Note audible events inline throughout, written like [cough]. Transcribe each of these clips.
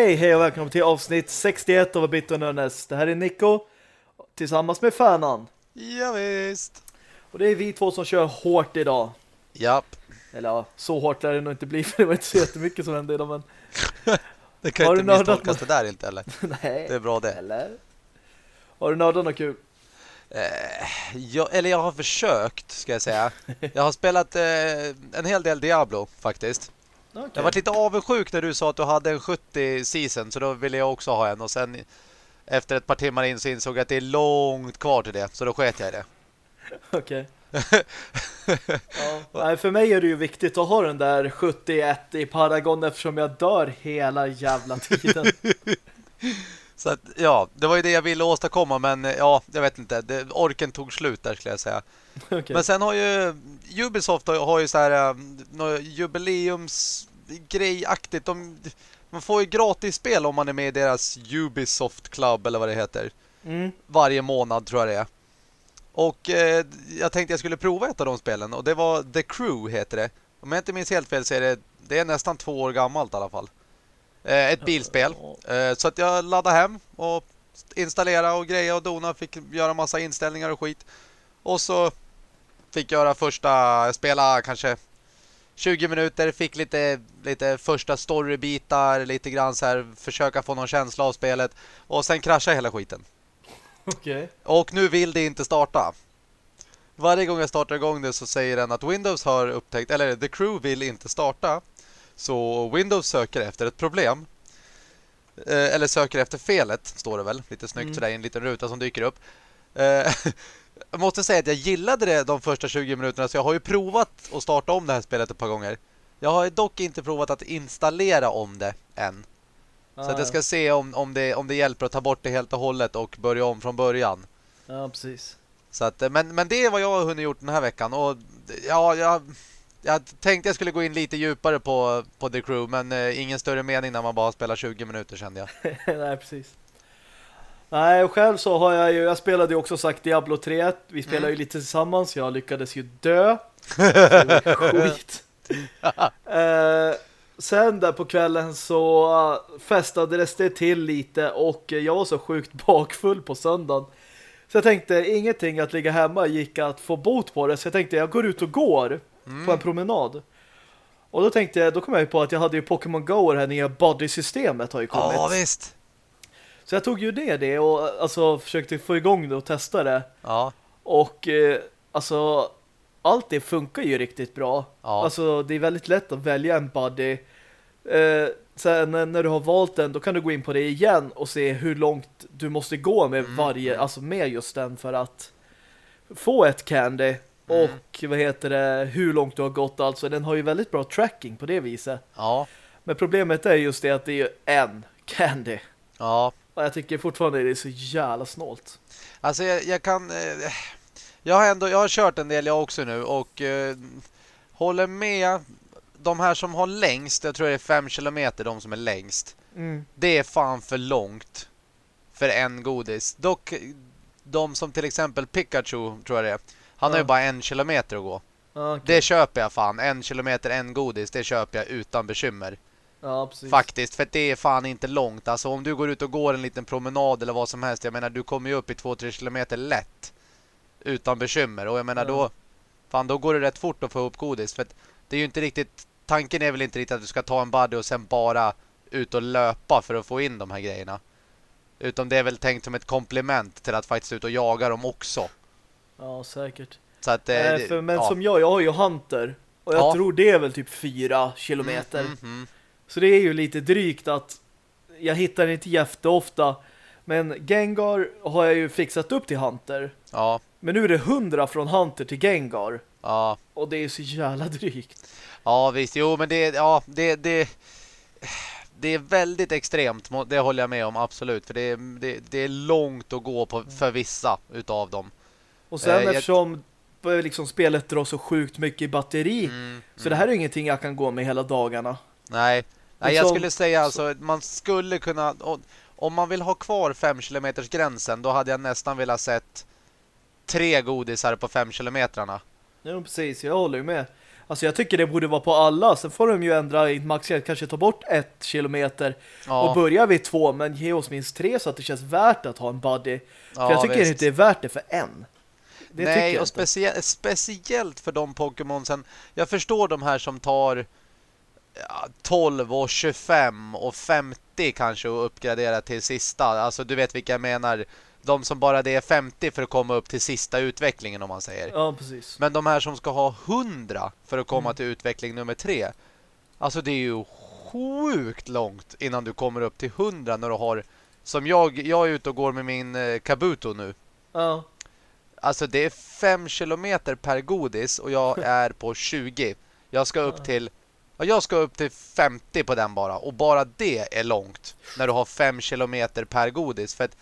Okej, hej och välkommen till avsnitt 61 av Bit Nörnes. Det här är Nico tillsammans med Fanan. Ja, visst. Och det är vi två som kör hårt idag. Japp. Eller så hårt lär det nog inte bli [laughs] för det var inte så jättemycket som hände idag. Men... [laughs] det kan Har inte misstolkas något? det där inte, eller? [laughs] Nej. Det är bra det. Eller? Har du nördat något kul? Eh, jag, eller jag har försökt, ska jag säga. Jag har spelat eh, en hel del Diablo, faktiskt. Okay. Jag var lite avundsjuk när du sa att du hade en 70 season, så då ville jag också ha en. Och sen efter ett par timmar in så insåg jag att det är långt kvar till det, så då sket jag i det. [laughs] Okej. [laughs] ja. Nej, för mig är det ju viktigt att ha den där 71 i Paragon eftersom jag dör hela jävla tiden. [laughs] Så att, ja, det var ju det jag ville åstadkomma, men ja, jag vet inte. Det, orken tog slut där, skulle jag säga. [laughs] okay. Men sen har ju Ubisoft har, ju så här äh, jubileumsgrejaktigt. De, man får ju gratis spel om man är med i deras Ubisoft Club eller vad det heter. Mm. Varje månad tror jag det är. Och eh, jag tänkte jag skulle prova ett av de spelen och det var The Crew heter det. Om jag inte minns helt fel så är det, det är nästan två år gammalt i alla fall. Eh, ett bilspel. Eh, så att jag laddade hem och installera och greja och dona. Fick göra massa inställningar och skit. Och så fick göra första, spela kanske 20 minuter, fick lite, lite första storybitar, lite grann så här, försöka få någon känsla av spelet. Och sen kraschade hela skiten. Okej. Okay. Och nu vill det inte starta. Varje gång jag startar igång det så säger den att Windows har upptäckt, eller The Crew vill inte starta. Så Windows söker efter ett problem. Eh, eller söker efter felet, står det väl. Lite snyggt mm. sådär i en liten ruta som dyker upp. Eh, [laughs] jag måste säga att jag gillade det de första 20 minuterna så jag har ju provat att starta om det här spelet ett par gånger. Jag har dock inte provat att installera om det än. Ah, så att jag ska se om, om, det, om det hjälper att ta bort det helt och hållet och börja om från början. Ja, precis. Så att, men, men det är vad jag har hunnit gjort den här veckan. Och ja, jag, jag tänkte jag skulle gå in lite djupare på, på The Crew, men eh, ingen större mening när man bara spelar 20 minuter kände jag. [laughs] Nej, precis. Nej, och själv så har jag ju, jag spelade ju också sagt Diablo 3. Vi spelade mm. ju lite tillsammans, jag lyckades ju dö. skit. [laughs] eh, sen där på kvällen så festades det till lite och jag var så sjukt bakfull på söndagen. Så jag tänkte, ingenting att ligga hemma gick att få bot på det. Så jag tänkte, jag går ut och går mm. på en promenad. Och då tänkte jag, då kom jag ju på att jag hade ju Pokémon Go, det här nya body-systemet har ju kommit. Ja, visst. Så jag tog ju det, det och alltså försökte få igång det och testa det. Ja. Och eh, alltså allt det funkar ju riktigt bra. Ja. Alltså det är väldigt lätt att välja en body. Eh, sen när du har valt den då kan du gå in på det igen och se hur långt du måste gå med Mm. varje, alltså med just den för att få ett candy. Mm. Och vad heter det, hur långt du har gått alltså. Den har ju väldigt bra tracking på det viset. Ja. Men problemet är just det att det är ju en candy. Ja. Jag tycker fortfarande det är så jävla snålt. Alltså jag, jag kan... Eh, jag har ändå jag har kört en del jag också nu och eh, håller med de här som har längst, jag tror det är 5 kilometer de som är längst. Mm. Det är fan för långt för en godis. Dock de som till exempel Pikachu tror jag det är. Han Ja. har ju bara en kilometer att gå. Okej. Det köper jag fan. En kilometer, en godis, det köper jag utan bekymmer. Ja precis. Faktiskt, för det är fan inte långt. Alltså om du går ut och går en liten promenad eller vad som helst. Jag menar, du kommer ju upp i 2-3 kilometer lätt. Utan bekymmer. Och jag menar Ja. då, fan då går det rätt fort att få upp godis. För det är ju inte riktigt, tanken är väl inte riktigt att du ska ta en buddy och sen bara ut och löpa för att få in de här grejerna. Utan det är väl tänkt som ett komplement till att faktiskt ut och jaga dem också. Ja, säkert. Så att, det- för, men ja. som jag, jag har ju Hunter. Och jag Ja. tror det är väl typ fyra kilometer. Mm, mm, mm. Så det är ju lite drygt att jag hittar inte jätteofta. Men Gengar har jag ju fixat upp till Hunter. Ja, Men nu är det 100 från Hunter till Gengar. ja. Och det är så jävla drygt. Ja, visst. Jo, men det, ja, det, det, det är väldigt extremt. Det håller jag med om, absolut. För det, det, det är långt att gå på för vissa utav dem. Och sen Eh, jag- eftersom liksom, spelet drar så sjukt mycket i batteri. Mm, Så det här är ingenting jag kan gå med hela dagarna. Nej, Nej jag Liksom- skulle säga alltså, man skulle kunna... Om man vill ha kvar 5 km gränsen då hade jag nästan velat sett tre godisar på 5 kilometrarna. Ja, precis. Jag håller ju med. Alltså jag tycker det borde vara på alla. Sen får de ju ändra i maxgräns, kanske ta bort ett kilometer Ja. och börja vid två, men ge oss minst tre så att det känns värt att ha en buddy. För Ja, jag tycker visst. inte det är värt det för en. Det Nej, och specie speciellt för de Pokémonsen. Jag förstår de här som tar 12 och 25 och 50 kanske och uppgradera till sista. Alltså du vet vilka jag menar. De som bara det är 50 för att komma upp till sista utvecklingen om man säger. Ja, precis. Men de här som ska ha 100 för att komma Mm. till utveckling nummer 3. Alltså det är ju sjukt långt innan du kommer upp till 100 när du har som jag, jag är ute och går med min eh, Kabuto nu. Ja, Alltså det är 5 kilometer per godis och jag [laughs] är på 20. Jag ska upp till ja, jag ska upp till 50 på den bara och bara det är långt när du har 5 kilometer per godis för att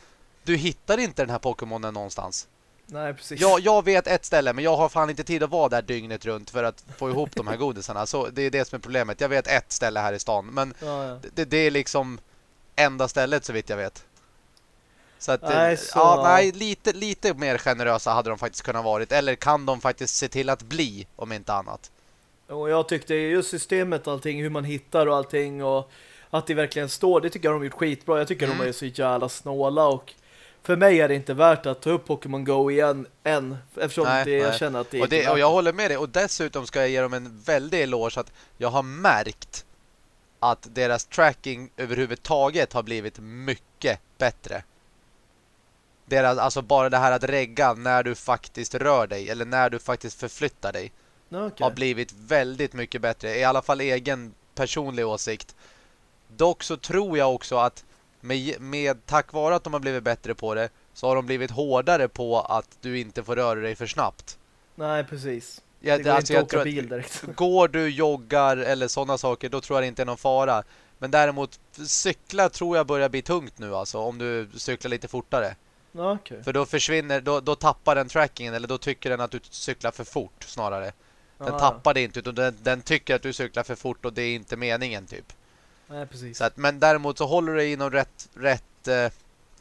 du hittar inte den här Pokémonen någonstans. nej precis. Jag, jag vet ett ställe men jag har fan inte tid att vara där dygnet runt för att få ihop de här [laughs] godisarna. Så det är det som är problemet. Jag vet ett ställe här i stan men Ja, ja. det, det är liksom enda stället så vitt jag vet. Så att, Nej, nej, så- ja, nej lite, lite mer generösa hade de faktiskt kunnat varit. Eller kan de faktiskt se till att bli, om inte annat. Och jag tyckte just systemet allting, hur man hittar och allting och att det verkligen står, det tycker jag de har gjort skitbra. Jag tycker Mm. de är så jävla snåla och för mig är det inte värt att ta upp Pokémon Go igen än eftersom Nej, det, jag nej. känner att det är Och, det, och jag håller med dig. Och dessutom ska jag ge dem en väldig eloge att jag har märkt att deras tracking överhuvudtaget har blivit mycket bättre. Deras, alltså bara det här att regga när du faktiskt rör dig eller när du faktiskt förflyttar dig. Ja, okej. har blivit väldigt mycket bättre. I alla fall egen personlig åsikt. Dock så tror jag också att med, med tack vare att de har blivit bättre på det så har de blivit hårdare på att du inte får röra dig för snabbt. Nej, precis. Jag, det går alltså, inte att åka bil direkt. [laughs] går du, joggar eller sådana saker, då tror jag det inte är någon fara. Men däremot cykla tror jag börjar bli tungt nu alltså, om du cyklar lite fortare. Ja, okej. För då försvinner, då, då tappar den trackingen eller då tycker den att du cyklar för fort snarare. Den Ja, tappar det inte utan den, den tycker att du cyklar för fort och det är inte meningen typ. Nej, precis. Så att, men däremot så håller du dig inom rätt, rätt eh,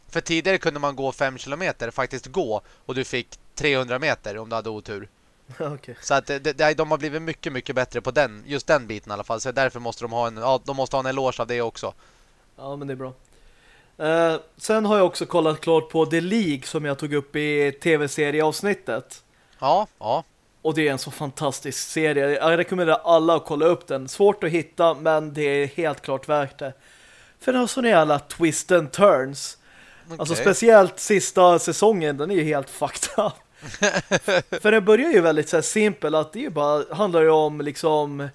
för tidigare kunde man gå 5 kilometer, faktiskt gå och du fick 300 meter om du hade otur. [laughs] Okej. Så att det, det, de har blivit mycket, mycket bättre på den, just den biten i alla fall. Så därför måste de ha en, ja, de måste ha en eloge av det också. Ja, men det är bra. Eh, sen har jag också kollat klart på The League som jag tog upp i tv-serieavsnittet. Ja, ja. Och det är en så fantastisk serie. Jag rekommenderar alla att kolla upp den. Svårt att hitta, men det är helt klart värt det. För den har såna jävla twist and turns. Alltså Okej. speciellt sista säsongen, den är ju helt [laughs] fucked up. [laughs] För den börjar ju väldigt så simpel att det ju bara, handlar ju om liksom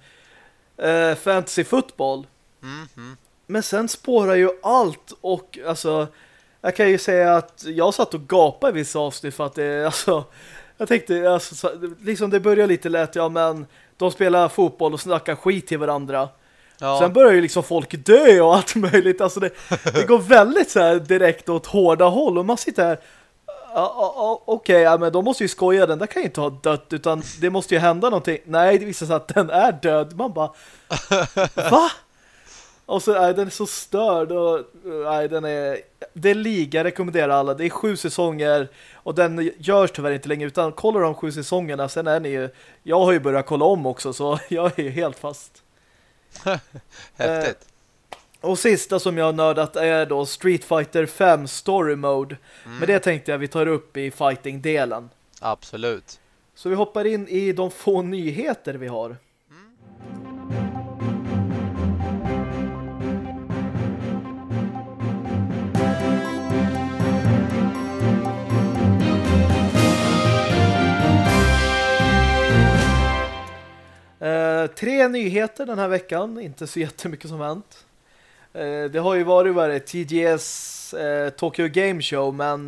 eh, fantasy fotboll. Mm, mm. Men sen spårar ju allt och alltså jag kan ju säga att jag satt och gapade i vissa avsnitt för att det alltså jag tänkte alltså, så- liksom det börjar lite lätt ja men de spelar fotboll och snackar skit till varandra. Ja. Sen börjar ju liksom folk dö och allt möjligt. Alltså det, det går väldigt så direkt åt hårda håll och man sitter här Ja, ja, ja, Okej, ja, men de måste ju skoja. Den där kan ju inte ha dött utan det måste ju hända någonting. Nej, det visar sig att den är död. Man bara, [laughs] va? Och så är den är så störd och nej, den är det är liga, rekommenderar alla. Det är sju säsonger och den görs tyvärr inte längre utan kolla de sju säsongerna sen är ni ju, jag har ju börjat kolla om också så [laughs] jag är ju helt fast. [laughs] Häftigt. Och sista som jag har nördat är då Street Fighter 5 Story Mode. Mm. Men det tänkte jag vi tar upp i fighting-delen. Absolut. Så vi hoppar in i de få nyheter vi har. Eh, tre nyheter den här veckan, inte så jättemycket som hänt. Eh, det har ju varit, varit TGS eh, Tokyo Game Show, men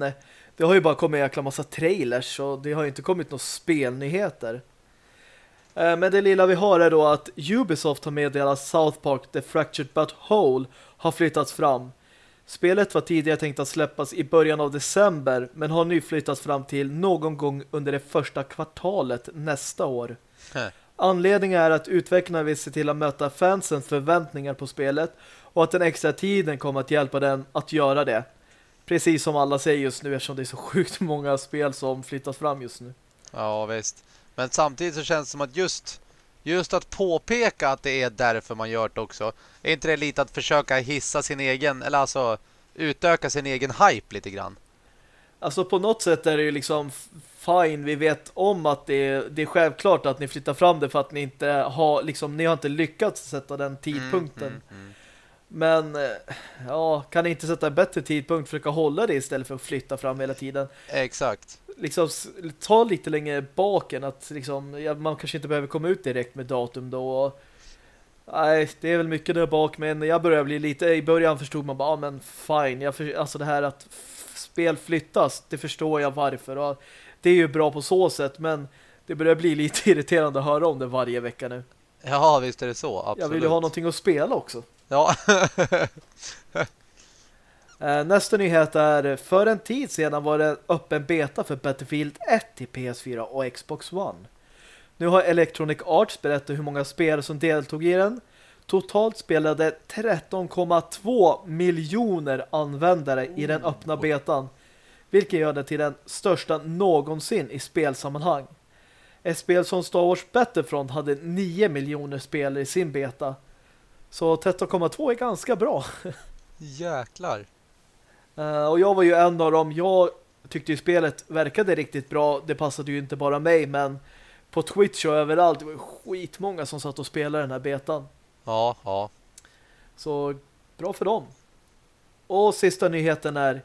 det har ju bara kommit en jäkla massa trailers och det har ju inte kommit några spelnyheter. Eh, men det lilla vi har är då att Ubisoft har meddelat South Park The Fractured But Whole har flyttats fram. Spelet var tidigare tänkt att släppas i början av december men har nu flyttats fram till någon gång under det första kvartalet nästa år. Anledningen är att utvecklarna vill se till att möta fansens förväntningar på spelet och att den extra tiden kommer att hjälpa den att göra det. Precis som alla säger just nu eftersom det är så sjukt många spel som flyttas fram just nu. Ja, visst. Men samtidigt så känns det som att just just att påpeka att det är därför man gör det också. Är inte det lite att försöka hissa sin egen, eller alltså utöka sin egen hype lite grann? Alltså på något sätt är det ju liksom fine, vi vet om att det är, det är självklart att ni flyttar fram det för att ni inte har liksom, ni har inte lyckats sätta den tidpunkten. Mm, mm, mm. Men eh, ja, kan ni inte sätta en bättre tidpunkt försöka hålla det istället för att flytta fram hela tiden? Exakt. Liksom ta lite längre baken att liksom, ja, man kanske inte behöver komma ut direkt med datum då. Nej, det är väl mycket där bak men jag börjar bli lite, i början förstod man bara, ah, men fine, jag för, alltså det här att spel flyttas, det förstår jag varför och det är ju bra på så sätt men det börjar bli lite [laughs] irriterande att höra om det varje vecka nu. Ja, visst är det så, absolut. Jag vill ju ha någonting att spela också. Ja. [laughs] Eh, nästa nyhet är för en tid sedan var det öppen beta för Battlefield 1 till PS4 och Xbox One. Nu har Electronic Arts berättat hur många spel som deltog i den. Totalt spelade 13,2 miljoner användare i den öppna betan. Vilket gör det till den största någonsin i spelsammanhang. Ett spel som Star Wars Battlefront hade 9 miljoner spelare i sin beta. Så 13,2 är ganska bra. Jäklar. Uh, [laughs] och jag var ju en av dem. Jag tyckte ju spelet verkade riktigt bra. Det passade ju inte bara mig, men på Twitch och överallt det var skitmånga som satt och spelade den här betan. Ja, ja. Så bra för dem. Och sista nyheten är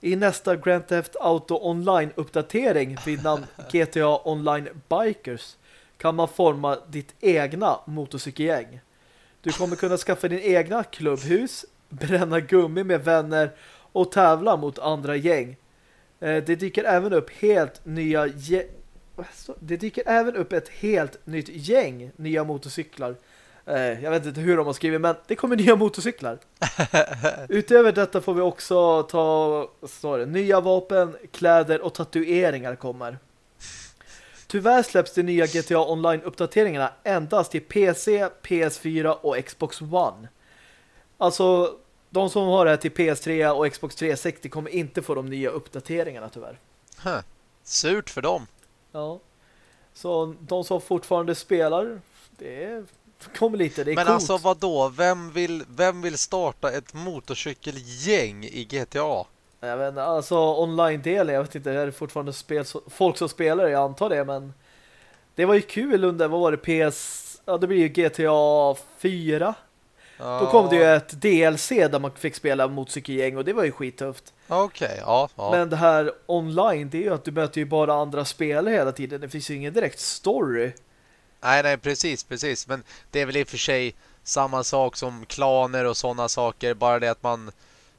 i nästa Grand Theft Auto Online-uppdatering vid namn [laughs] GTA Online Bikers kan man forma ditt egna motorcykelgäng. Du kommer kunna skaffa din egna klubbhus, bränna gummi med vänner och tävla mot andra gäng. Eh, det dyker även upp helt nya det dyker även upp ett helt nytt gäng nya motorcyklar. Eh, jag vet inte hur de har skrivit, men det kommer nya motorcyklar. [laughs] Utöver detta får vi också ta sorry, nya vapen, kläder och tatueringar kommer. Tyvärr släpps de nya GTA Online-uppdateringarna endast till PC, PS4 och Xbox One. Alltså, de som har det här till PS3 och Xbox 360 kommer inte få de nya uppdateringarna tyvärr. Huh. Surt för dem. Ja. Så de som fortfarande spelar, det kommer lite, det är Men coolt. alltså vad då? Vem vill, vem vill starta ett motorcykelgäng i GTA? Jag vet inte, alltså online-delen, jag vet inte, det är fortfarande spel, folk som spelar, jag antar det, men det var ju kul under, vad var det, PS, ja det blir ju GTA 4. Ja. Då kom det ju ett DLC där man fick spela motorcykelgäng och det var ju skittufft. Okej, okay, ja, ja. Men det här online, det är ju att du möter ju bara andra spelare hela tiden. Det finns ju ingen direkt story. Nej, nej, precis, precis. Men det är väl i och för sig samma sak som klaner och sådana saker. Bara det att man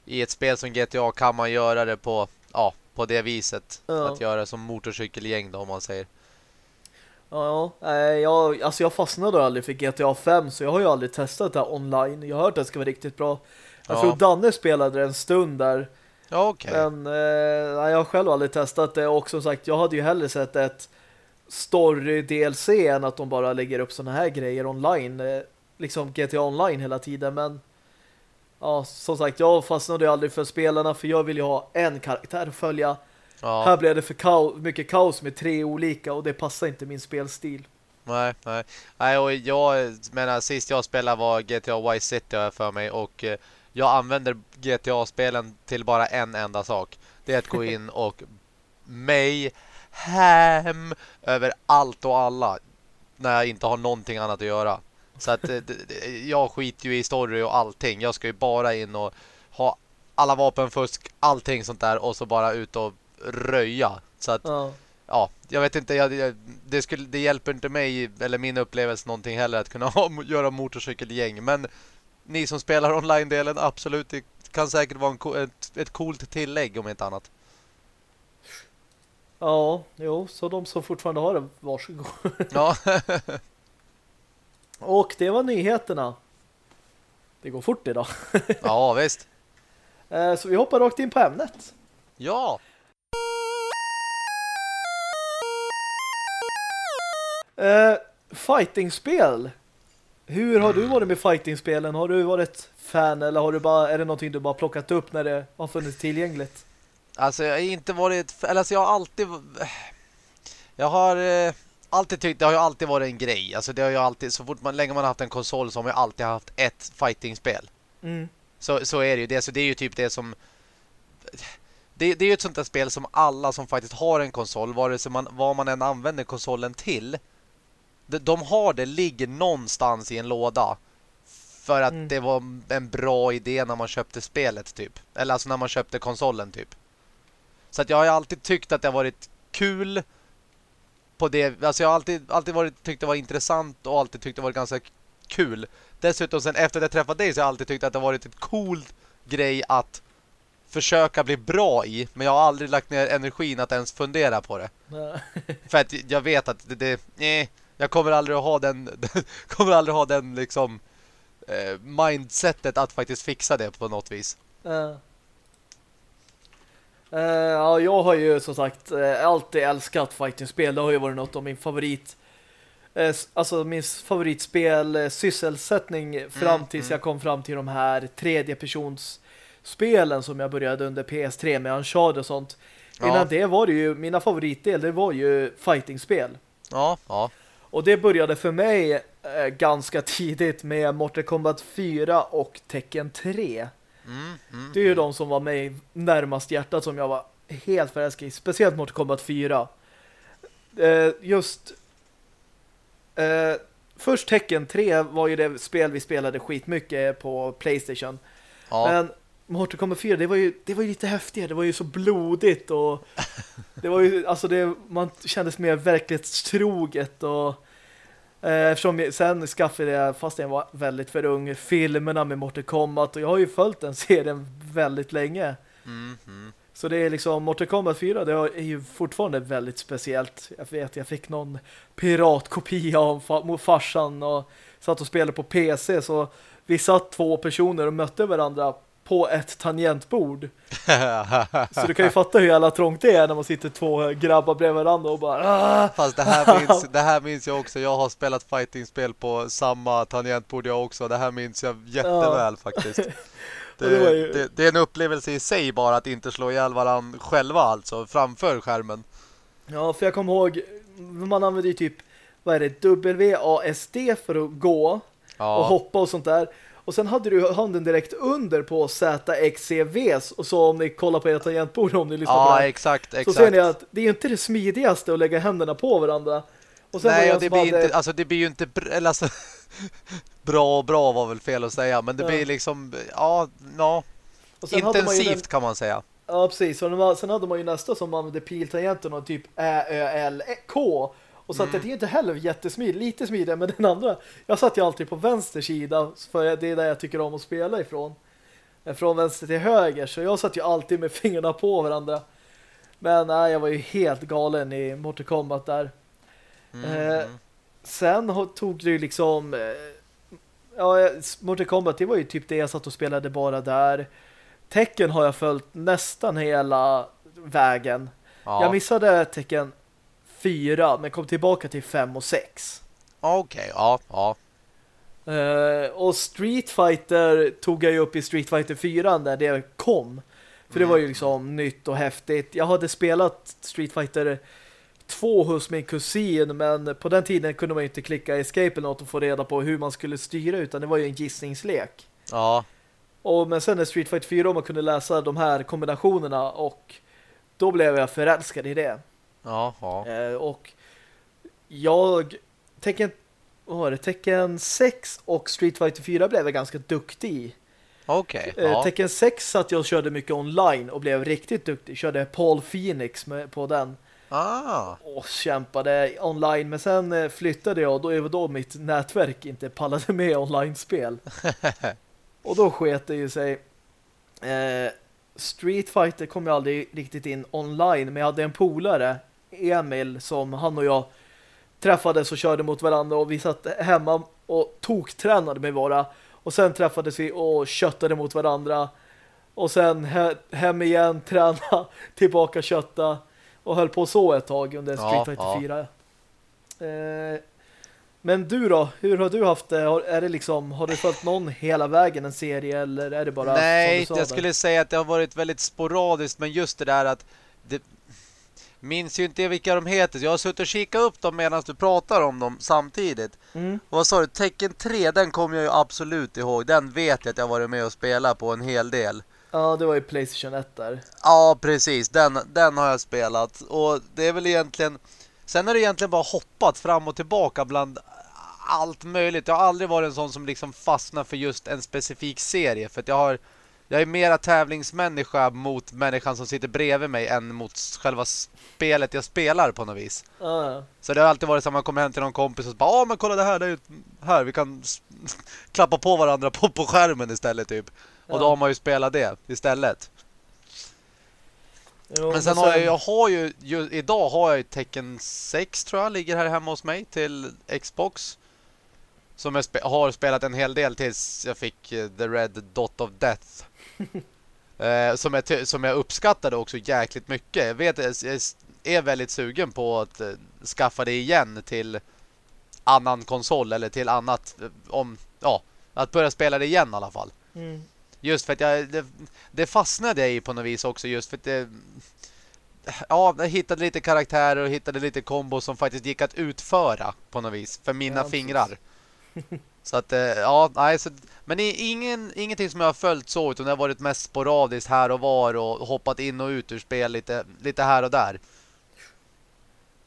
i ett spel som GTA kan man göra det på, ja, på det viset. Ja. Att göra som motorcykelgäng då, om man säger. Ja, jag, alltså jag fastnade aldrig för GTA 5 så jag har ju aldrig testat det här online. Jag har hört att det ska vara riktigt bra. Jag ja. tror Danne spelade en stund där. Ja. Okay. Men eh, jag har själv aldrig testat det och som sagt, jag hade ju hellre sett ett story-DLC än att de bara lägger upp såna här grejer online. Eh, liksom GTA Online hela tiden, men ja, som sagt, jag fastnade aldrig för spelarna för jag vill ju ha en karaktär att följa. Ja. Här blev det för kaos, mycket kaos med tre olika och det passar inte min spelstil. Nej, nej. Nej, och jag menar, sist jag spelade var GTA Vice City för mig och eh, jag använder GTA-spelen till bara en enda sak. Det är att gå in [laughs] och mig hem över allt och alla när jag inte har någonting annat att göra. Så att eh, jag skiter ju i story och allting. Jag ska ju bara in och ha alla vapenfusk, allting sånt där och så bara ut och röja. Så att ja, ja jag vet inte jag, det skulle det hjälper inte mig eller min upplevelse någonting heller att kunna [laughs] ha, göra motorcykelgäng, men ni som spelar online-delen absolut det kan säkert vara en, ett, ett coolt tillägg om inte annat. Ja, jo, så de som fortfarande har det, varsågod. [laughs] Ja. [laughs] Och det var nyheterna. Det går fort idag. [laughs] ja, visst. Eh, så vi hoppar rakt in på ämnet. Ja. Uh, fightingspel. Hur har du varit med fightingspelen? Har du varit fan eller har du bara, är det någonting du bara plockat upp när det har funnits tillgängligt? Alltså jag har inte varit, eller alltså jag har alltid jag har eh, alltid tyckt, det har ju alltid varit en grej. Alltså det har ju alltid, så fort man, länge man har haft en konsol så har man ju alltid haft ett fighting-spel. Mm. Så, så är det ju. Det, så det är ju typ det som... Det, det är ju ett sånt där spel som alla som faktiskt har en konsol, vare sig man, vad man än använder konsolen till, de, de har det, ligger någonstans i en låda. För att Mm. det var en bra idé när man köpte spelet typ. Eller alltså när man köpte konsolen typ. Så att jag har alltid tyckt att det har varit kul på det. Alltså jag har alltid, alltid varit, tyckt det var intressant och alltid tyckt det var ganska kul. Dessutom sen efter att jag träffat dig så har jag alltid tyckt att det har varit ett cool grej att försöka bli bra i. Men jag har aldrig lagt ner energin att ens fundera på det. För att jag vet att det, det nej, jag kommer aldrig att ha den [laughs] kommer aldrig ha den liksom eh, mindsetet att faktiskt fixa det på något vis. Ja. Eh, ja, jag har ju som sagt eh, alltid älskat fightingspel. Det har ju varit något av min favorit eh, alltså min favoritspel sysselsättning fram Mm, tills mm. jag kom fram till de här tredjepersons spelen som jag började under PS3 med Uncharted och sånt. Ja. Innan det var det ju, mina favoritdel det var ju fightingspel. Ja, ja. Och det började för mig eh, ganska [laughs] tidigt med Mortal Kombat 4 och Tekken 3. Mm, mm, Det är ju de som var mig närmast hjärtat som jag var helt förälskad i. Speciellt Mortal Kombat 4. Eh, just eh, först Tekken 3 var ju det spel vi spelade skitmycket på Playstation. ja. Men Mortal Kombat 4, det var ju, det var ju lite häftigare. Det var ju så blodigt och [laughs] det var ju, alltså det, man kändes mer verklighetstroget och eftersom jag, sen skaffade jag, fast jag var väldigt för ung, filmerna med Mortal Kombat och jag har ju följt den serien väldigt länge. Mm, mm. Så det är liksom, Mortal Kombat 4 det är ju fortfarande väldigt speciellt. Jag vet, jag fick någon piratkopia av farsan och satt och spelade på PC så vi satt två personer och mötte varandra på ett tangentbord. [laughs] Så du kan ju fatta hur jävla trångt det är när man sitter två grabbar bredvid varandra och bara "Ah!" Fast det här, minns, [laughs] det här minns jag också. Jag har spelat fightingspel på samma tangentbord jag också. Det här minns jag jätteväl faktiskt. [laughs] Det, det ju- det, det är en upplevelse i sig bara att inte slå ihjäl varandra själva alltså framför skärmen. Ja, för jag kommer ihåg man använder ju typ vad är det, WASD för att gå och Ja, hoppa och sånt där. Och sen hade du handen direkt under på ZXCVs och så om ni kollar på era tangentbord om ni lyssnar på det ja här, exakt, så exakt. ser ni att det är inte det smidigaste att lägga händerna på varandra. Och sen Nej, och det blir, hade- inte, alltså, det blir ju inte eller, alltså, [laughs] bra och bra var väl fel att säga, men det Ja. blir liksom ja, ja hade man intensivt den- kan man säga. Ja, precis. Och sen hade man ju nästa som använde piltangenten och typ Ä, Ö, L, K. Och så att Mm. det är inte heller jättesmidigt, lite smidigare, men den andra, jag satt ju alltid på vänster sida, för det är där jag tycker om att spela ifrån. Eh, Från vänster till höger, så jag satt ju alltid med fingrarna på varandra. Men nej, jag var ju helt galen i Mortal Kombat där. Mm, Eh. Sen tog det ju liksom... eh, Ja, eh, Mortal Kombat, det var ju typ det jag satt och spelade bara där. Tecken har jag följt nästan hela vägen. ja. Jag missade Tecken 4, men kom tillbaka till 5 och 6. Okej, ja, ja. Eh, och Street Fighter tog jag ju upp i Street Fighter 4 när det kom. För det var ju liksom nytt och häftigt. Jag hade spelat Street Fighter 2 hos min kusin men på den tiden kunde man ju inte klicka escape eller något och få reda på hur man skulle styra utan det var ju en gissningslek. Ja, Och men sen när Street Fighter 4 man kunde läsa de här kombinationerna och då blev jag förälskad i det. Ja, ja. Eh, och jag Tekken, vad var det? Tekken 6 och Street Fighter 4 blev jag ganska duktig i. Okej, Eh, ja. Tekken 6 satt jag körde mycket online och blev riktigt duktig. Körde Paul Phoenix med, på den Ah, och kämpade online. Men sen eh, flyttade jag och då då mitt nätverk inte pallade [laughs] med online-spel. [laughs] och då sket det ju sig. Eh, Street Fighter kom jag aldrig riktigt in online men jag hade en polare, Emil, som han och jag träffades och körde mot varandra och vi satt hemma och toktränade med våra och sen träffades vi och köttade mot varandra och sen he hem igen, [laughs] träna, tillbaka kötta och höll på så ett tag under Street Ja, Fighter ja. 4. Eh, men du då? Hur har du haft det? Har, är det liksom, har du följt någon hela vägen en serie eller är det bara Nej, jag skulle säga att det har varit väldigt sporadiskt, men just det där att det, minns ju inte vilka de heter. Jag har suttit och kikat upp dem medan du pratar om dem samtidigt. Mm. Och vad sa du? Tekken 3, den kommer jag ju absolut ihåg. Den vet jag att jag varit med och spelat på en hel del. Ja, det var ju Playstation 1 där. Ja, precis. Den, den har jag spelat. Och det är väl egentligen... Sen har det egentligen bara hoppat fram och tillbaka bland allt möjligt. Jag har aldrig varit en sån som liksom fastnar för just en specifik serie. För att jag har... Jag är mera tävlingsmänniska mot människan som sitter bredvid mig än mot själva spelet jag spelar på något vis. Ja, Så det har alltid varit så att man kommer hem till någon kompis och bara, ja men kolla det här, det är ju här, vi kan [laughs] klappa på varandra på, på skärmen istället typ. Och då har man ju spelat det istället. Jo, Men sen har jag, jag har ju, ju, idag har jag ju Tekken 6 tror jag, ligger här hemma hos mig till Xbox. Som jag spe, har spelat en hel del tills jag fick eh, The Red Dot of Death. [laughs] eh, som, jag, som jag uppskattade också jäkligt mycket. Jag vet, jag är väldigt sugen på att eh, skaffa det igen till annan konsol eller till annat eh, om, ja, att börja spela det igen i alla fall. Mm. Just för att jag, det, det fastnade jag i på något vis också just för att det, ja, jag hittade lite karaktärer och hittade lite kombo som faktiskt gick att utföra på något vis för mina Ja, fingrar. [laughs] Så att, eh, ja, nej, så, men det är ingen, ingenting som jag har följt så utan det har varit mest sporadiskt här och var och hoppat in och ut ur spel lite, lite här och där.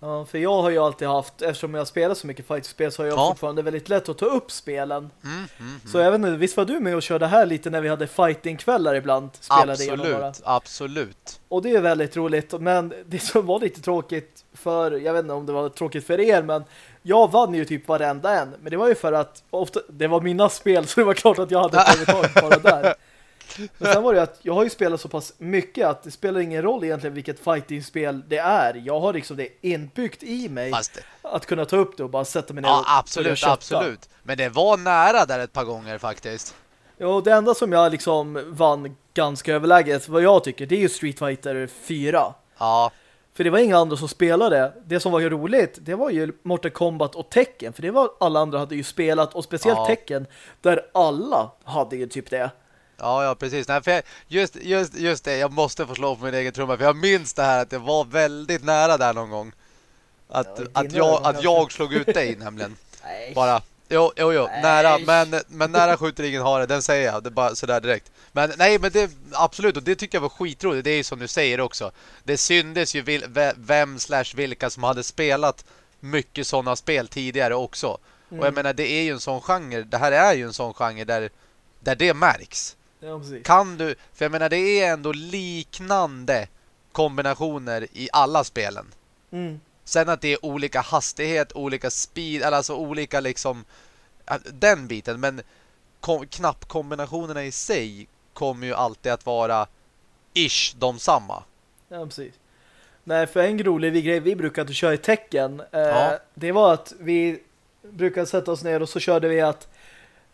Ja, för jag har ju alltid haft, eftersom jag spelar så mycket fighting-spel så har jag Ja. fortfarande väldigt lätt att ta upp spelen. Mm, mm, Så jag vet inte, visst var du med och körde här lite när vi hade fighting-kvällar ibland? Spelade. Absolut, absolut. Och det är väldigt roligt, men det som var lite tråkigt för, jag vet inte om det var tråkigt för er, men jag vann ju typ varenda en. Men det var ju för att ofta, det var mina spel [laughs] så det var klart att jag hade tag bara där. [laughs] Men sen var det att jag har ju spelat så pass mycket att det spelar ingen roll egentligen vilket fighting-spel det är. Jag har liksom det inbyggt i mig Fast, att kunna ta upp det och bara sätta mig ner ja, och absolut, kötta. absolut. Men det var nära där ett par gånger faktiskt. Ja, det enda som jag liksom vann ganska överläget, vad jag tycker, det är ju Street Fighter 4. Ja, För det var inga andra som spelade. Det som var ju roligt, det var ju Mortal Kombat och Tekken. För det var alla andra hade ju spelat, och speciellt Ja. Tekken, där alla hade ju typ det. Ja, ja, precis. Nej, jag, just, just, just det, jag måste få slå på min egen trumma. För jag minns det här att det var väldigt nära där någon gång. Att, Ja, att, jag, att jag slog ut dig nämligen. [laughs] Nej. Bara, jo, jo, jo, nära. Men, men nära skjuter ingen har det, den säger jag. Det är bara sådär direkt. Men nej, men det, absolut. Och det tycker jag var skitroligt. Det är ju som du säger också. Det syndes ju vil, ve- vem slash vilka som hade spelat mycket sådana spel tidigare också. Och jag Mm. menar, det är ju en sån genre. Det här är ju en sån genre där, där det märks. Ja. Kan du, för jag menar det är ändå liknande kombinationer i alla spelen. Mm. Sen att det är olika hastighet, olika speed, alltså olika liksom den biten, men kom, knappkombinationerna i sig kommer ju alltid att vara ish de samma. Ja, precis. Nej, för en rolig grej vi brukade köra i Tekken, eh, Ja. det var att vi brukade sätta oss ner och så körde vi att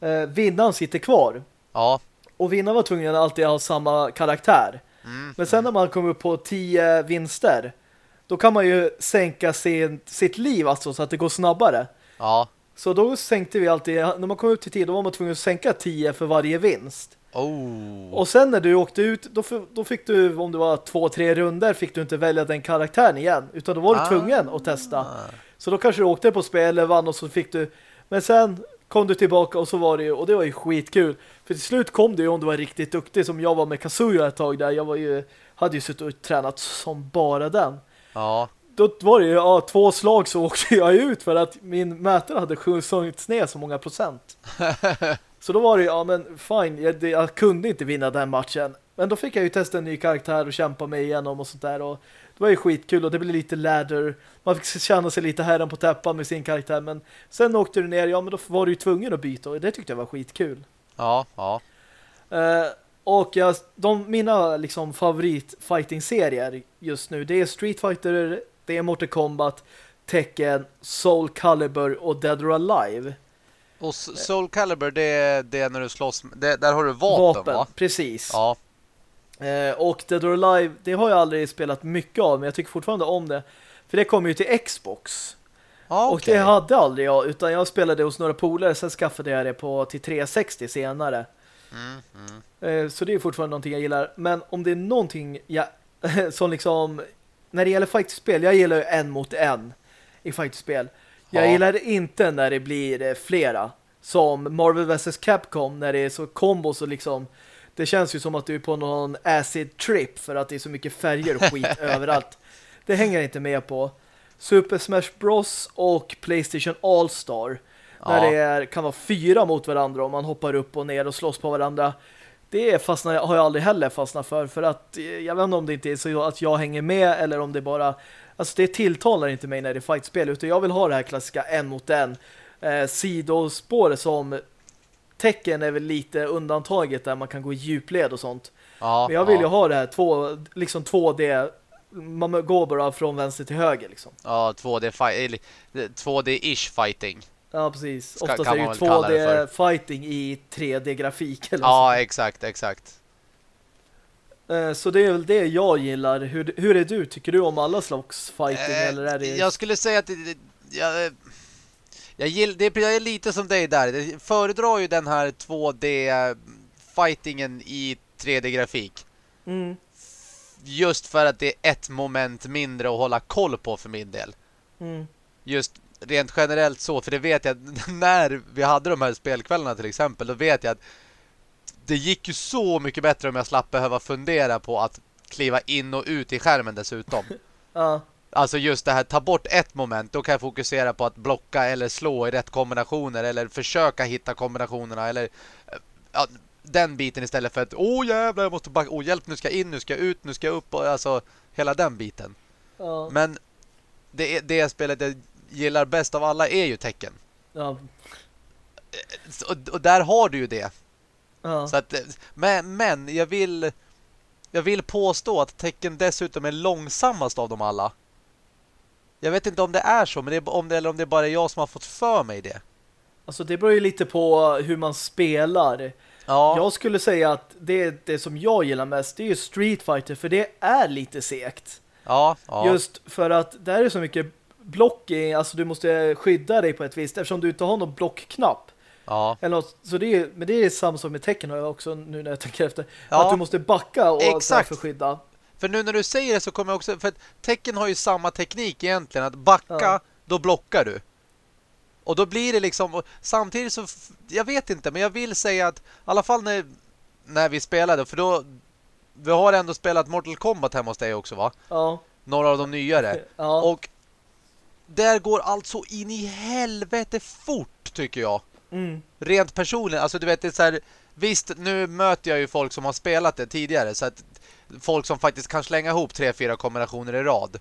eh, vinnaren sitter kvar. Ja. Och vinnaren var tvungen att alltid ha samma karaktär. Mm. Men sen när man kommer upp på 10 vinster då kan man ju sänka sin, sitt liv alltså så att det går snabbare. Ja. Så då sänkte vi alltid, när man kom upp till 10 då var man tvungen att sänka 10 för varje vinst. Oh. Och sen när du åkte ut, då, då fick du, om det var två, tre runder fick du inte välja den karaktären igen. Utan då var du Ah. tvungen att testa. Så då kanske du åkte på spel eller vann och så fick du, men sen kom du tillbaka och så var det ju, och det var ju skitkul. För till slut kom du ju om du var riktigt duktig som jag var med Kazuya ett tag där. Jag var ju, hade ju suttit och tränat som bara den. Ja. Då var det ju, ja, två slag så [laughs] åkte jag ut för att min mätare hade sjunkit ner så många procent. [laughs] Så då var det, ja men fine, jag, jag kunde inte vinna den matchen. Men då fick jag ju testa en ny karaktär och kämpa mig igenom och sånt där. Och det var ju skitkul och det blev lite ladder. Man fick känna sig lite herren på täppan med sin karaktär. Men sen åkte du ner, ja men då var du ju tvungen att byta och det tyckte jag var skitkul. Ja. Ja. Eh, och jag, de, mina liksom favorit fighting-serier just nu, det är Street Fighter, det är Mortal Kombat, Tekken, Soul Calibur och Dead or Alive. Och Soul Calibur, det är, det är när du slåss, det, där har du vapen, va? precis. Ja. Eh, och Dead or Alive, det har jag aldrig spelat mycket av, men jag tycker fortfarande om det. För det kom ju till Xbox. Ja, Och okej. det hade aldrig jag, utan jag spelade hos några polare, sen skaffade jag det på till 360 senare. Mm, mm. Eh, Så det är fortfarande någonting jag gillar. Men om det är någonting jag, [laughs] som liksom när det gäller fighterspel, jag gillar ju en mot en i fighterspel. Jag Ja. gillar inte när det blir eh, flera. Som Marvel vs. Capcom, när det är så kombos och liksom det känns ju som att du är på någon acid trip för att det är så mycket färger och skit [laughs] överallt. Det hänger jag inte med på. Super Smash Bros och Playstation All-Star när Ja. det är, kan vara fyra mot varandra och man hoppar upp och ner och slåss på varandra. Det är fastnar, har jag aldrig heller fastnat för för att eh, jag vet inte om det inte är så att jag hänger med eller om det bara alltså det tilltalar inte mig när det är fightspel utan jag vill ha det här klassiska en mot en eh, sidospåret som tecken är väl lite undantaget där man kan gå i djupled och sånt. Ja, Men jag vill ja. ju ha det här två, liksom 2D man går bara från vänster till höger liksom. Ja, 2D fi- eller, 2D-ish fighting. Ja, precis. Ska- Oftast är det ju man väl kalla det 2D-fighting i 3D-grafik eller Ja, exakt, exakt. så. Eh, Så det är väl det jag gillar. Hur, hur är du? Tycker du om alla slags fighting Eh, eller är det... Jag skulle säga att det, det, jag, eh, jag, gill, det, jag är lite som dig där. Jag föredrar ju den här 2D-fightingen i 3D-grafik. Mm, Just för att det är ett moment mindre att hålla koll på för min del. mm, Just rent generellt så, för det vet jag [laughs] när vi hade de här spelkvällarna till exempel, då vet jag att det gick ju så mycket bättre om jag slapp behöva fundera på att kliva in och ut i skärmen dessutom. [laughs] ja, Alltså just det här, ta bort ett moment, då kan jag fokusera på att blocka eller slå i rätt kombinationer eller försöka hitta kombinationerna eller eh, ja, den biten istället för att åh jävlar jag måste backa, åh hjälp nu ska jag in, nu ska jag ut, nu ska jag upp och alltså hela den biten. ja, Men det, är- det spelet jag gillar bäst av alla är ju tecken. ja, Och, och där har du ju det. ja. Så att, eh, men, men jag vill jag vill påstå att tecken dessutom är långsammast av dem alla. Jag vet inte om det är så, men det är, om det, eller om det bara är jag som har fått för mig det. Alltså det beror ju lite på hur man spelar. Ja, Jag skulle säga att det, det som jag gillar mest det är ju Street Fighter för det är lite segt. ja, ja. Just för att där är så mycket blocking, alltså du måste skydda dig på ett visst eftersom du inte har någon blockknapp. ja. Eller något, så det är, men det är samma som med tecken också nu när jag tänker efter. Ja. Att du måste backa och Exakt. därför skydda. För nu när du säger det så kommer jag också... För tecken har ju samma teknik egentligen. Att backa, Ja. då blockar du. Och då blir det liksom... Samtidigt så... Jag vet inte, men jag vill säga att... I alla fall när, när vi spelade, för då... Vi har ändå spelat Mortal Kombat hemma hos dig också, va? Ja. Några av de nyare. Ja. Och där går allt så in i helvete fort, tycker jag. mm. Rent personligen, alltså du vet det är så här, Visst, nu möter jag ju folk som har spelat det tidigare Så att folk som faktiskt kan slänga ihop tre, fyra kombinationer i rad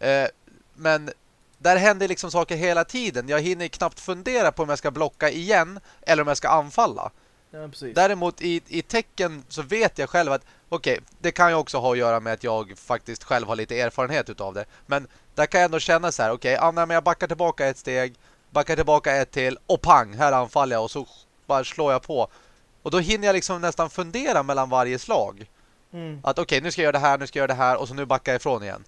eh, Men där händer liksom saker hela tiden Jag hinner knappt fundera på om jag ska blocka igen Eller om jag ska anfalla ja. Däremot i, i tecken så vet jag själv att Okej, det kan ju också ha att göra med att jag faktiskt själv har lite erfarenhet utav det Men där kan jag ändå känna så här Okej, ah, nej, men jag backar tillbaka ett steg Backar tillbaka ett till Och pang, här anfaller jag och så bara slår jag på Och då hinner jag liksom nästan fundera mellan varje slag Mm. Att okej, nu ska jag göra det här, nu ska jag göra det här Och så nu backar jag ifrån igen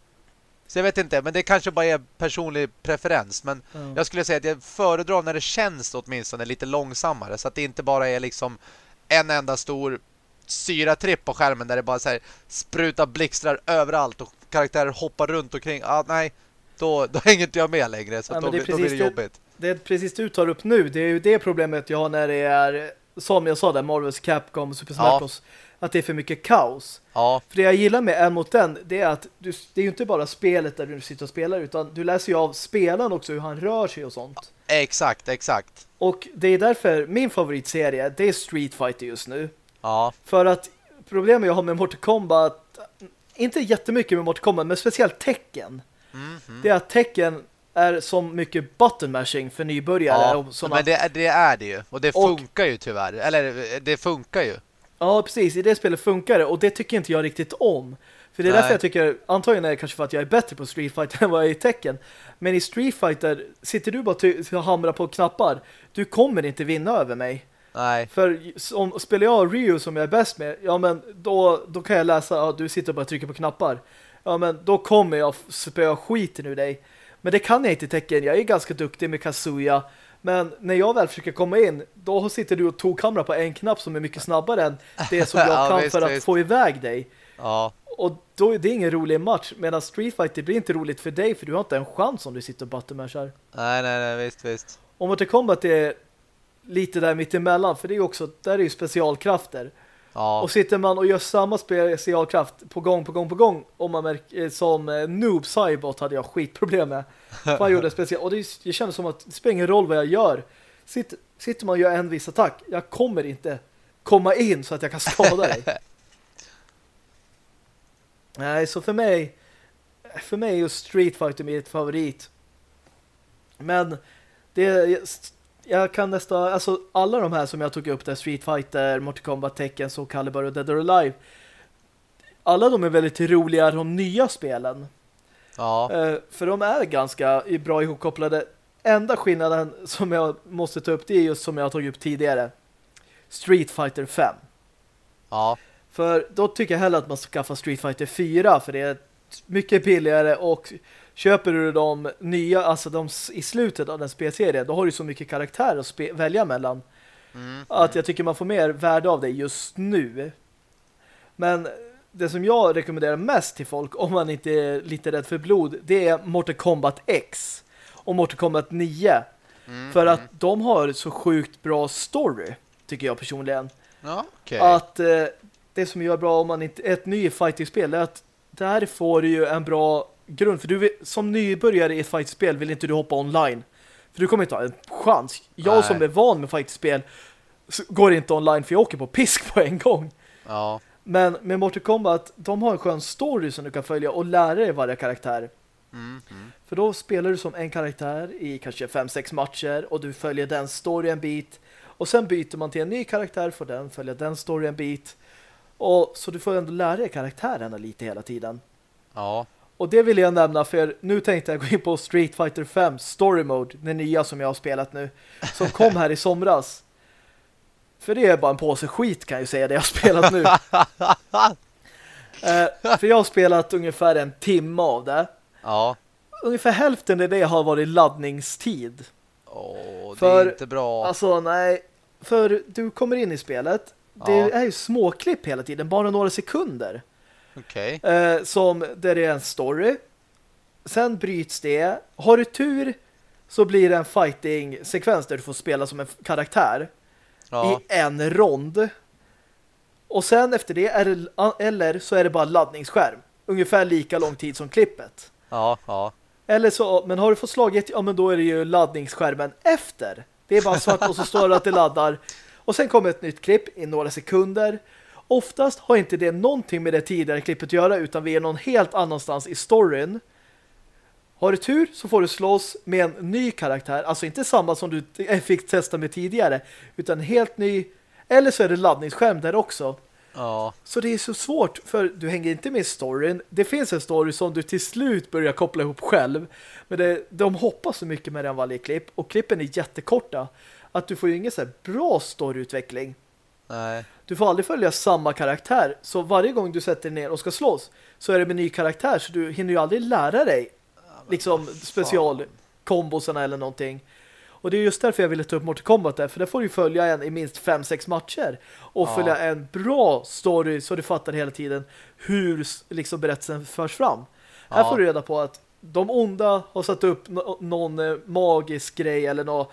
Så jag vet inte, men det kanske bara är personlig preferens Men Ja. jag skulle säga att jag föredrar när det känns åtminstone lite långsammare så att det inte bara är liksom en enda stor syratripp på skärmen där det bara så här sprutar blixtrar överallt och karaktärer hoppar runt omkring. Ah, nej, då, då hänger inte jag med längre så Ja, då, det blir- då blir det det- jobbigt. Det är precis du tar upp nu. Det är ju det problemet jag har när det är som jag sa där, Marvels Capcom, Super Smash Ja. Bros. Att det är för mycket kaos. Ja, För det jag gillar med en mot den, det är att du, det är ju inte bara spelet där du sitter och spelar, utan du läser ju av spelaren också, hur han rör sig och sånt. exakt, exakt. Och det är därför min favoritserie, det är Street Fighter just nu. Ja, För att problemet jag har med Mortal Kombat, inte jättemycket med Mortal Kombat, men speciellt tecken. Mhm. Det är att tecken är som mycket button mashing för nybörjare. ja. och såna, men det, är- det är det ju. Och det Och- funkar ju tyvärr. Eller det funkar ju. Ja, precis. I det spelet funkar det. Och det tycker inte jag riktigt om. För det är Nej. därför jag tycker, antagligen är det kanske för att jag är bättre på Street Fighter [laughs] än vad jag är i tecken. Men i Street Fighter, sitter du bara och hamrar på knappar, du kommer inte vinna över mig. Nej, För om spelar jag Ryu som jag är bäst med, ja men då, då kan jag läsa, ja du sitter och bara trycker på knappar. Ja men då kommer jag spöa skiten ur dig. Men det kan jag inte tecken, jag är ganska duktig med Kazuya. Men när jag väl försöker komma in, då sitter du och tokhamrar på en knapp som är mycket snabbare än det som [laughs] jag Ja, kan visst, för att visst. få iväg dig. Ja. Och då är det ingen rolig match. Medan Street Fighter blir inte roligt för dig för du har inte en chans om du sitter och buttermashar. Nej, nej, nej, visst, visst. Och Mortal Kombat är lite där mitt emellan för det är ju också, där är ju specialkrafter. Ja. Och sitter man och gör samma specialkraft på gång på gång på gång om man märker, som eh, Noob Cybot hade jag skitproblem med. Han gjorde special och det, det kändes som att det spelar ingen roll vad jag gör. Sitter, sitter man och gör en viss attack, jag kommer inte komma in så att jag kan skada dig. [laughs] Nej, så för mig för mig är ju Street Fighter mitt favorit. Men det jag kan nästan, alltså alla de här som jag tog upp där, Street Fighter, Mortal Kombat, Tekken, Soul Calibur och Dead or Alive alla de är väldigt roliga de nya spelen. Ja. Eh, för de är ganska bra ihopkopplade. Enda skillnaden som jag måste ta upp det är just som jag tog upp tidigare. Street Fighter 5. Ja. För då tycker jag hellre att man ska skaffa Street Fighter 4 för det är mycket billigare och köper du de nya, alltså de i slutet av den spelserien, då har du så mycket karaktär att välja mellan. Mm. Att jag tycker man får mer värde av det just nu. Men det som jag rekommenderar mest till folk, om man inte är lite rädd för blod, det är Mortal Kombat X och Mortal Kombat 9. Mm. För att de har så sjukt bra story, tycker jag personligen. Ja, okay. Att eh, det som gör bra om man inte ett ny fighting-spel är att där får du ju en bra grund. För du vill, som nybörjare i ett fighting-spel vill inte du hoppa online. För du kommer inte ha en chans. Jag Nej. som är van med fighting-spel går inte online för jag åker på pisk på en gång. Ja. Men med Mortal Kombat, de har en skön story som du kan följa och lära dig varje karaktär. Mm. Mm. För då spelar du som en karaktär i kanske 5-6 matcher och du följer den story en bit. Och sen byter man till en ny karaktär för den följer den story en bit. Och så du får ändå lära dig karaktärerna lite hela tiden. Ja. Och det vill jag nämna för nu tänkte jag gå in på Street Fighter 5 Story Mode, den nya som jag har spelat nu, som kom här i somras. För det är bara en påse skit kan jag ju säga det jag har spelat nu. eh, för jag har spelat ungefär en timme av det. Ja. Ungefär hälften av det har varit laddningstid. Åh, det För- är inte bra. Alltså nej, för du kommer in i spelet. Det Ja. är ju småklipp hela tiden, bara några sekunder. Okej. Eh, som där det är en story. Sen bryts det. Har du tur så blir det en fighting-sekvens där du får spela som en karaktär Ja. i en rond. Och sen efter det är det, eller så är det bara laddningsskärm. Ungefär lika lång tid som klippet. Ja. Ja. Eller så, men har du fått slaget, ja men då är det ju laddningsskärmen efter. Det är bara svart och så står det att det laddar. Och sen kommer ett nytt klipp i några sekunder. Oftast har inte det någonting med det tidigare klippet att göra utan vi är någon helt annanstans i storyn. Har du tur så får du slåss med en ny karaktär. Alltså inte samma som du fick testa med tidigare utan helt ny. Eller så är det laddningsskärm där också. Ja. Så det är så svårt för du hänger inte med i storyn. Det finns en story som du till slut börjar koppla ihop själv. Men det, de hoppar så mycket med den varje klipp och klippen är jättekorta att du får ju ingen så bra storyutveckling. Nej. Du får aldrig följa samma karaktär. Så varje gång du sätter dig ner och ska slåss så är det med ny karaktär så du hinner ju aldrig lära dig liksom specialkombosarna eller någonting. Och det är just därför jag ville ta upp Mortal Kombat där, för där får du följa en i minst 5-6 matcher och Ja. följa en bra story så du fattar hela tiden hur liksom berättelsen förs fram. Här Ja. får du reda på att de onda har satt upp någon eh, magisk grej eller någon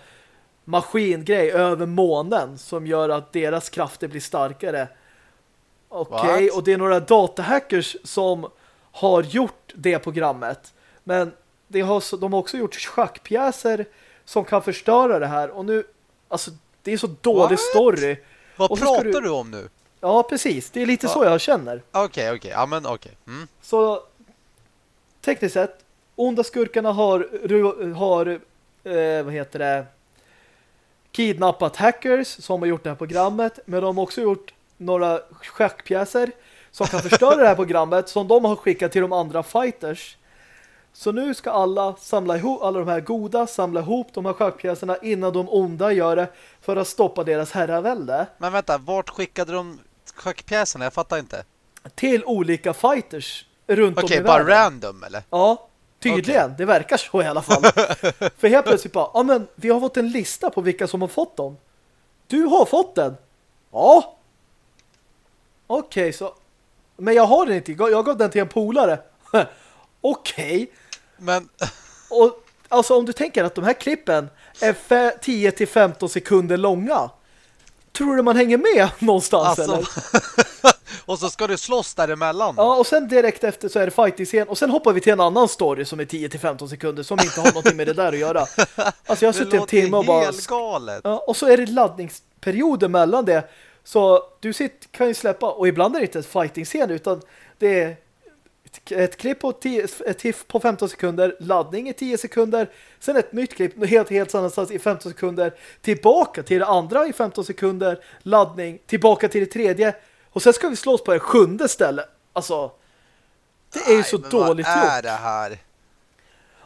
maskingrej över månen som gör att deras krafter blir starkare. Okej, What? och det är några datahackers som har gjort det programmet. Men det har, de har också gjort schackpjäser som kan förstöra det här. Och nu, alltså det är så dålig What? story. Vad pratar du- du... om nu? Ja, precis. Det är lite Ja. så jag känner. Okej, okej. Ja, men okej. Mm. Så tekniskt sett, onda skurkarna har, har eh, vad heter det, kidnappat hackers som har gjort det här programmet. Men de har också gjort några schackpjäser som kan förstöra det här programmet som de har skickat till de andra fighters. Så nu ska alla samla ihop, alla de här goda samla ihop de här schackpjäserna innan de onda gör det för att stoppa deras herravälde Men vänta, vart skickade de schackpjäserna? Jag fattar inte. till olika fighters runt Okej, om i bara världen. random, eller? Ja, tydligen. Det verkar så i alla fall. [laughs] För helt plötsligt bara, ja men vi har fått en lista på vilka som har fått dem. Du har fått den. Ja. Okej, så Men jag har den inte. Jag gav den till en polare. [laughs] Okej. Men Och alltså om du tänker att de här klippen är fe- 10-15 sekunder långa. Tror du man hänger med [laughs] någonstans alltså... eller? [laughs] och så ska du slåss däremellan. Ja, och sen direkt efter så är det fighting-scen. Och sen hoppar vi till en annan story som är 10-15 sekunder som inte har någonting med det där att göra. [laughs] Alltså jag har suttit en timme och bara... galet. Ja, och så är det laddningsperioder mellan det. Så du sitter, kan ju släppa, och ibland är det inte en fighting-scen utan det är ett, klipp på, 10, ett tiff på 15 sekunder, laddning i 10 sekunder, sen ett nytt klipp helt, helt annanstans i 15 sekunder, tillbaka till det andra i 15 sekunder, laddning, tillbaka till det tredje, och sen ska vi slås på det sjunde stället. Alltså, det är ju så dåligt vad är gjort. det här?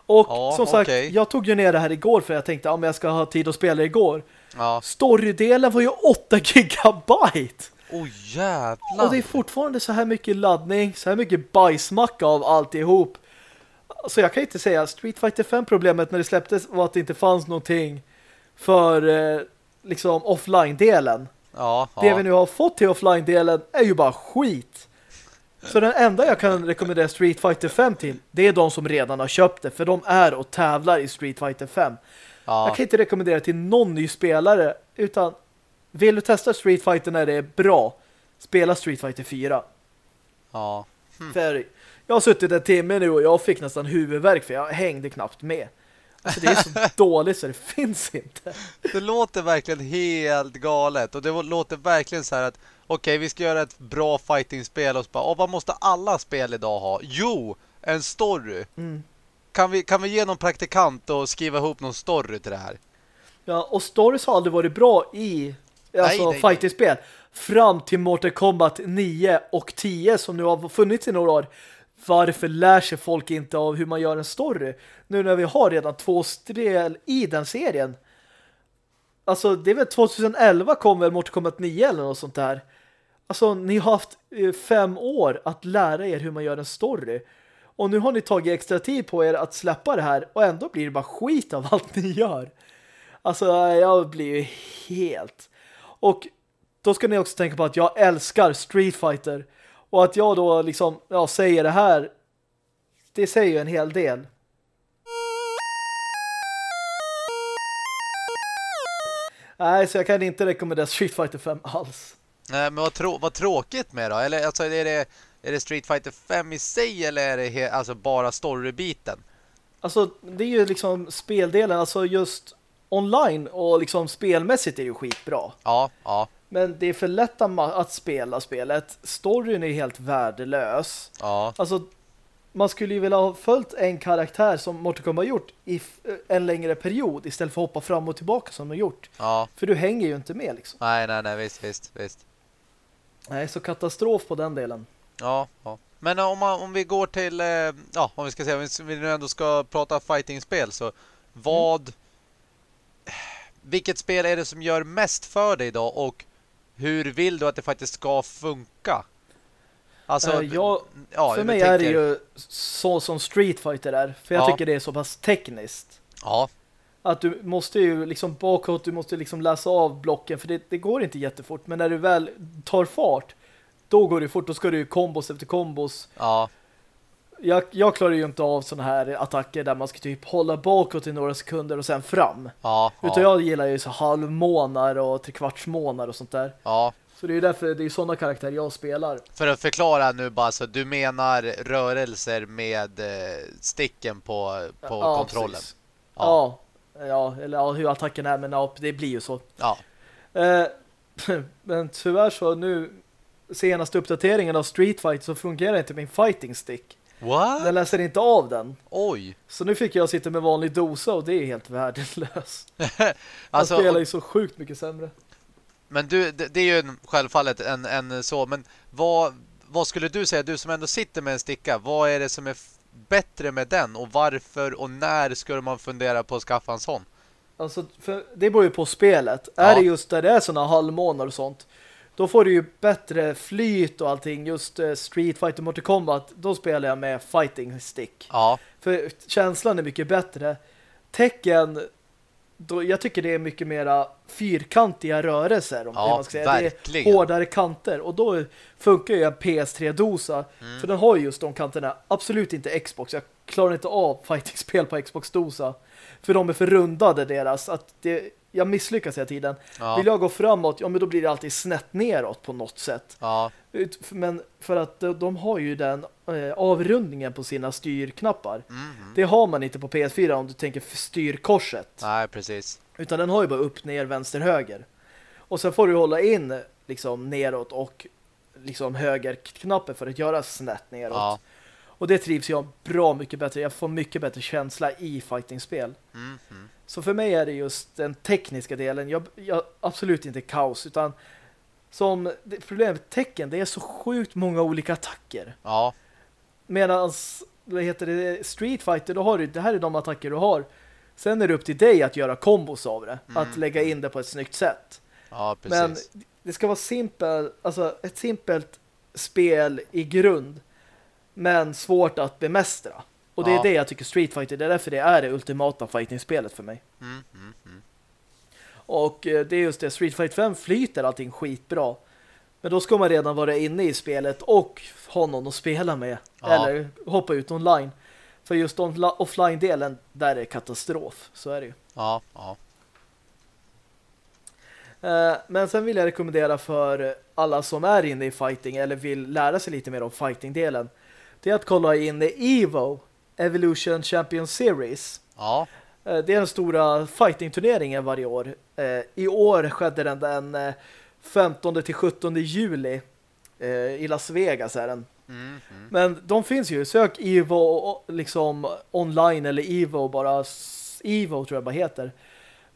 Och Ja, som sagt, okej. jag tog ju ner det här igår för jag tänkte, ja men jag ska ha tid att spela igår. Ja. Storydelen var ju 8 gigabyte. Oh jävlar. Och det är fortfarande så här mycket laddning, så här mycket bajsmacka av alltihop. Så jag kan inte säga Street Fighter 5 problemet när det släpptes var att det inte fanns någonting för eh, liksom offline-delen. Ja, Det ja. vi nu har fått till offline-delen är ju bara skit. Så den enda jag kan rekommendera Street Fighter 5 till, det är de som redan har köpt det. För de är och tävlar i Street Fighter 5. ja. Jag kan inte rekommendera till någon ny spelare utan vill du testa Street Fighter när det är bra, spela Street Fighter 4. ja. För jag har suttit en timme nu och jag fick nästan huvudvärk för jag hängde knappt med. Alltså det är så [laughs] dåligt så det finns inte. Det låter verkligen helt galet. Och det låter verkligen så här att okej, vi ska göra ett bra fighting-spel och så bara, åh, vad måste alla spel idag ha? Jo, en story. Mm. Kan vi, kan vi ge någon praktikant och skriva ihop någon story till det här? Ja, och stories har aldrig varit bra i alltså fighting-spel. Fram till Mortal Kombat 9 och 10 som nu har funnits i några år. Varför lär sig folk inte av hur man gör en story? Nu när vi har redan två spel i den serien. Alltså det är väl 2011 kom väl Mortal Kombat 9 eller något sånt där. Alltså ni har haft eh, fem år att lära er hur man gör en story. Och nu har ni tagit extra tid på er att släppa det här och ändå blir det bara skit av allt ni gör. Alltså jag blir ju helt... Och då ska ni också tänka på att jag älskar Street Fighter. Och att jag då liksom ja, säger det här det säger ju en hel del. Nej, så jag kan inte rekommendera Street Fighter 5 alls. Nej, men vad, trå vad tråkigt med då? Eller alltså, är det, är det Street Fighter 5 i sig eller är det alltså bara storybiten? Alltså, det är ju liksom speldelen, alltså just online och liksom spelmässigt är ju skitbra. Ja, ja, Men det är för lätt att spela spelet. Storyn är helt värdelös. ja. Alltså, man skulle ju vilja ha följt en karaktär som Mortal Kombat har gjort i f- en längre period istället för att hoppa fram och tillbaka som de har gjort. ja. För du hänger ju inte med liksom. Nej, nej, nej, visst, visst, visst. Nej, så katastrof på den delen. Ja, ja. Men om, man, om vi går till, eh, ja, om vi ska säga, om vi nu ändå ska prata fighting-spel så vad, vilket spel är det som gör mest för dig idag och hur vill du att det faktiskt ska funka? Alltså, Eh, jag, ja, för mig tänker- är det ju så som Street Fighter är. För jag Ja. tycker det är så pass tekniskt. Ja, Att du måste ju liksom bakåt, du måste liksom läsa av blocken för det, det går inte jättefort. Men när du väl tar fart, då går det fort. Då ska du ju kombos efter kombos. ja, Jag, jag klarar ju inte av såna här attacker där man ska typ hålla bakåt i några sekunder och sen fram. ja, Utan ja, jag gillar ju så halvmånar och trekvartsmånar och sånt där. ja. Så det är ju därför det är sådana karaktärer jag spelar. För att förklara nu bara så du menar rörelser med eh, sticken på, på Ja, kontrollen. precis. Ja. Ja. ja, eller ja, hur attacken är, men ja, det blir ju så. Ja. Eh, [clears throat] men tyvärr så nu senaste uppdateringen av Street Fight så fungerar inte min fighting stick. What? Den läser inte av den. Oj. Så nu fick jag sitta med vanlig dosa och det är helt värdelöst. [laughs] Han Alltså, spelar ju så sjukt mycket sämre. Men du, det, det är ju självfallet en, en så, men vad, vad skulle du säga, du som ändå sitter med en sticka, vad är det som är bättre med den och varför och när skulle man fundera på att skaffa en sån? Alltså, för det beror ju på spelet. Ja. Är det just där det är sådana halvmånar och sånt, då får du ju bättre flyt och allting. Just eh, Street Fighter Mortal Kombat, då spelar jag med fighting stick. Ja, För känslan är mycket bättre. Tecken då, jag tycker det är mycket mera fyrkantiga rörelser om Ja, man ska säga. verkligen. Det är hårdare kanter och då funkar ju en PS3-dosa Mm. för den har ju just de kanterna. Absolut inte Xbox. Jag klarar inte av fighting-spel på Xbox-dosa för de är för rundade deras att det, jag misslyckas hela tiden. Ja. Vill jag gå framåt, ja men då blir det alltid snett neråt på något sätt. Ja, Men för att de, de har ju den eh, avrundningen på sina styrknappar. mhm. Det har man inte på PS4 om du tänker styrkorset. nej precis. Utan den har ju bara upp, ner, vänster, höger. Och sen får du hålla in liksom neråt och liksom högerknappen för att göra snett neråt. Ja. Och det trivs jag bra mycket bättre. Jag får mycket bättre känsla i fightingspel. Mhm. Så för mig är det just den tekniska delen. Jag, jag absolut inte kaos utan som problemet med tecken, det är så sjukt många olika attacker. Ja, Medan vad heter det, Street Fighter, då har du, det här är de attacker du har. Sen är det upp till dig att göra kombos av det. Mm. Att lägga in det på ett snyggt sätt. ja Men precis. det ska vara simpel, alltså ett simpelt spel i grund. Men svårt att bemästra. Och det är Ja. det jag tycker Street Fighter, det är därför det är det ultimata fighting-spelet för mig. Mm, mm, mm. Och eh, det är just det, Street Fighter 5 flyter allting skitbra. Men då ska man redan vara inne i spelet och ha någon att spela med. Ja. Eller hoppa ut online. För just offline-delen, där är katastrof. Så är det ju. Ja, ja. Eh, Men sen vill jag rekommendera för alla som är inne i fighting eller vill lära sig lite mer om fighting-delen. Det är att kolla in EVO, Evolution Champion Series. Ja, Eh, Det är den stora fighting-turneringen varje år. Eh, I år skedde den den eh, 15 till 17 juli eh, i Las Vegas är den. mm, mm. Men de finns ju. Sök Evo liksom online eller Evo bara Evo tror jag bara heter.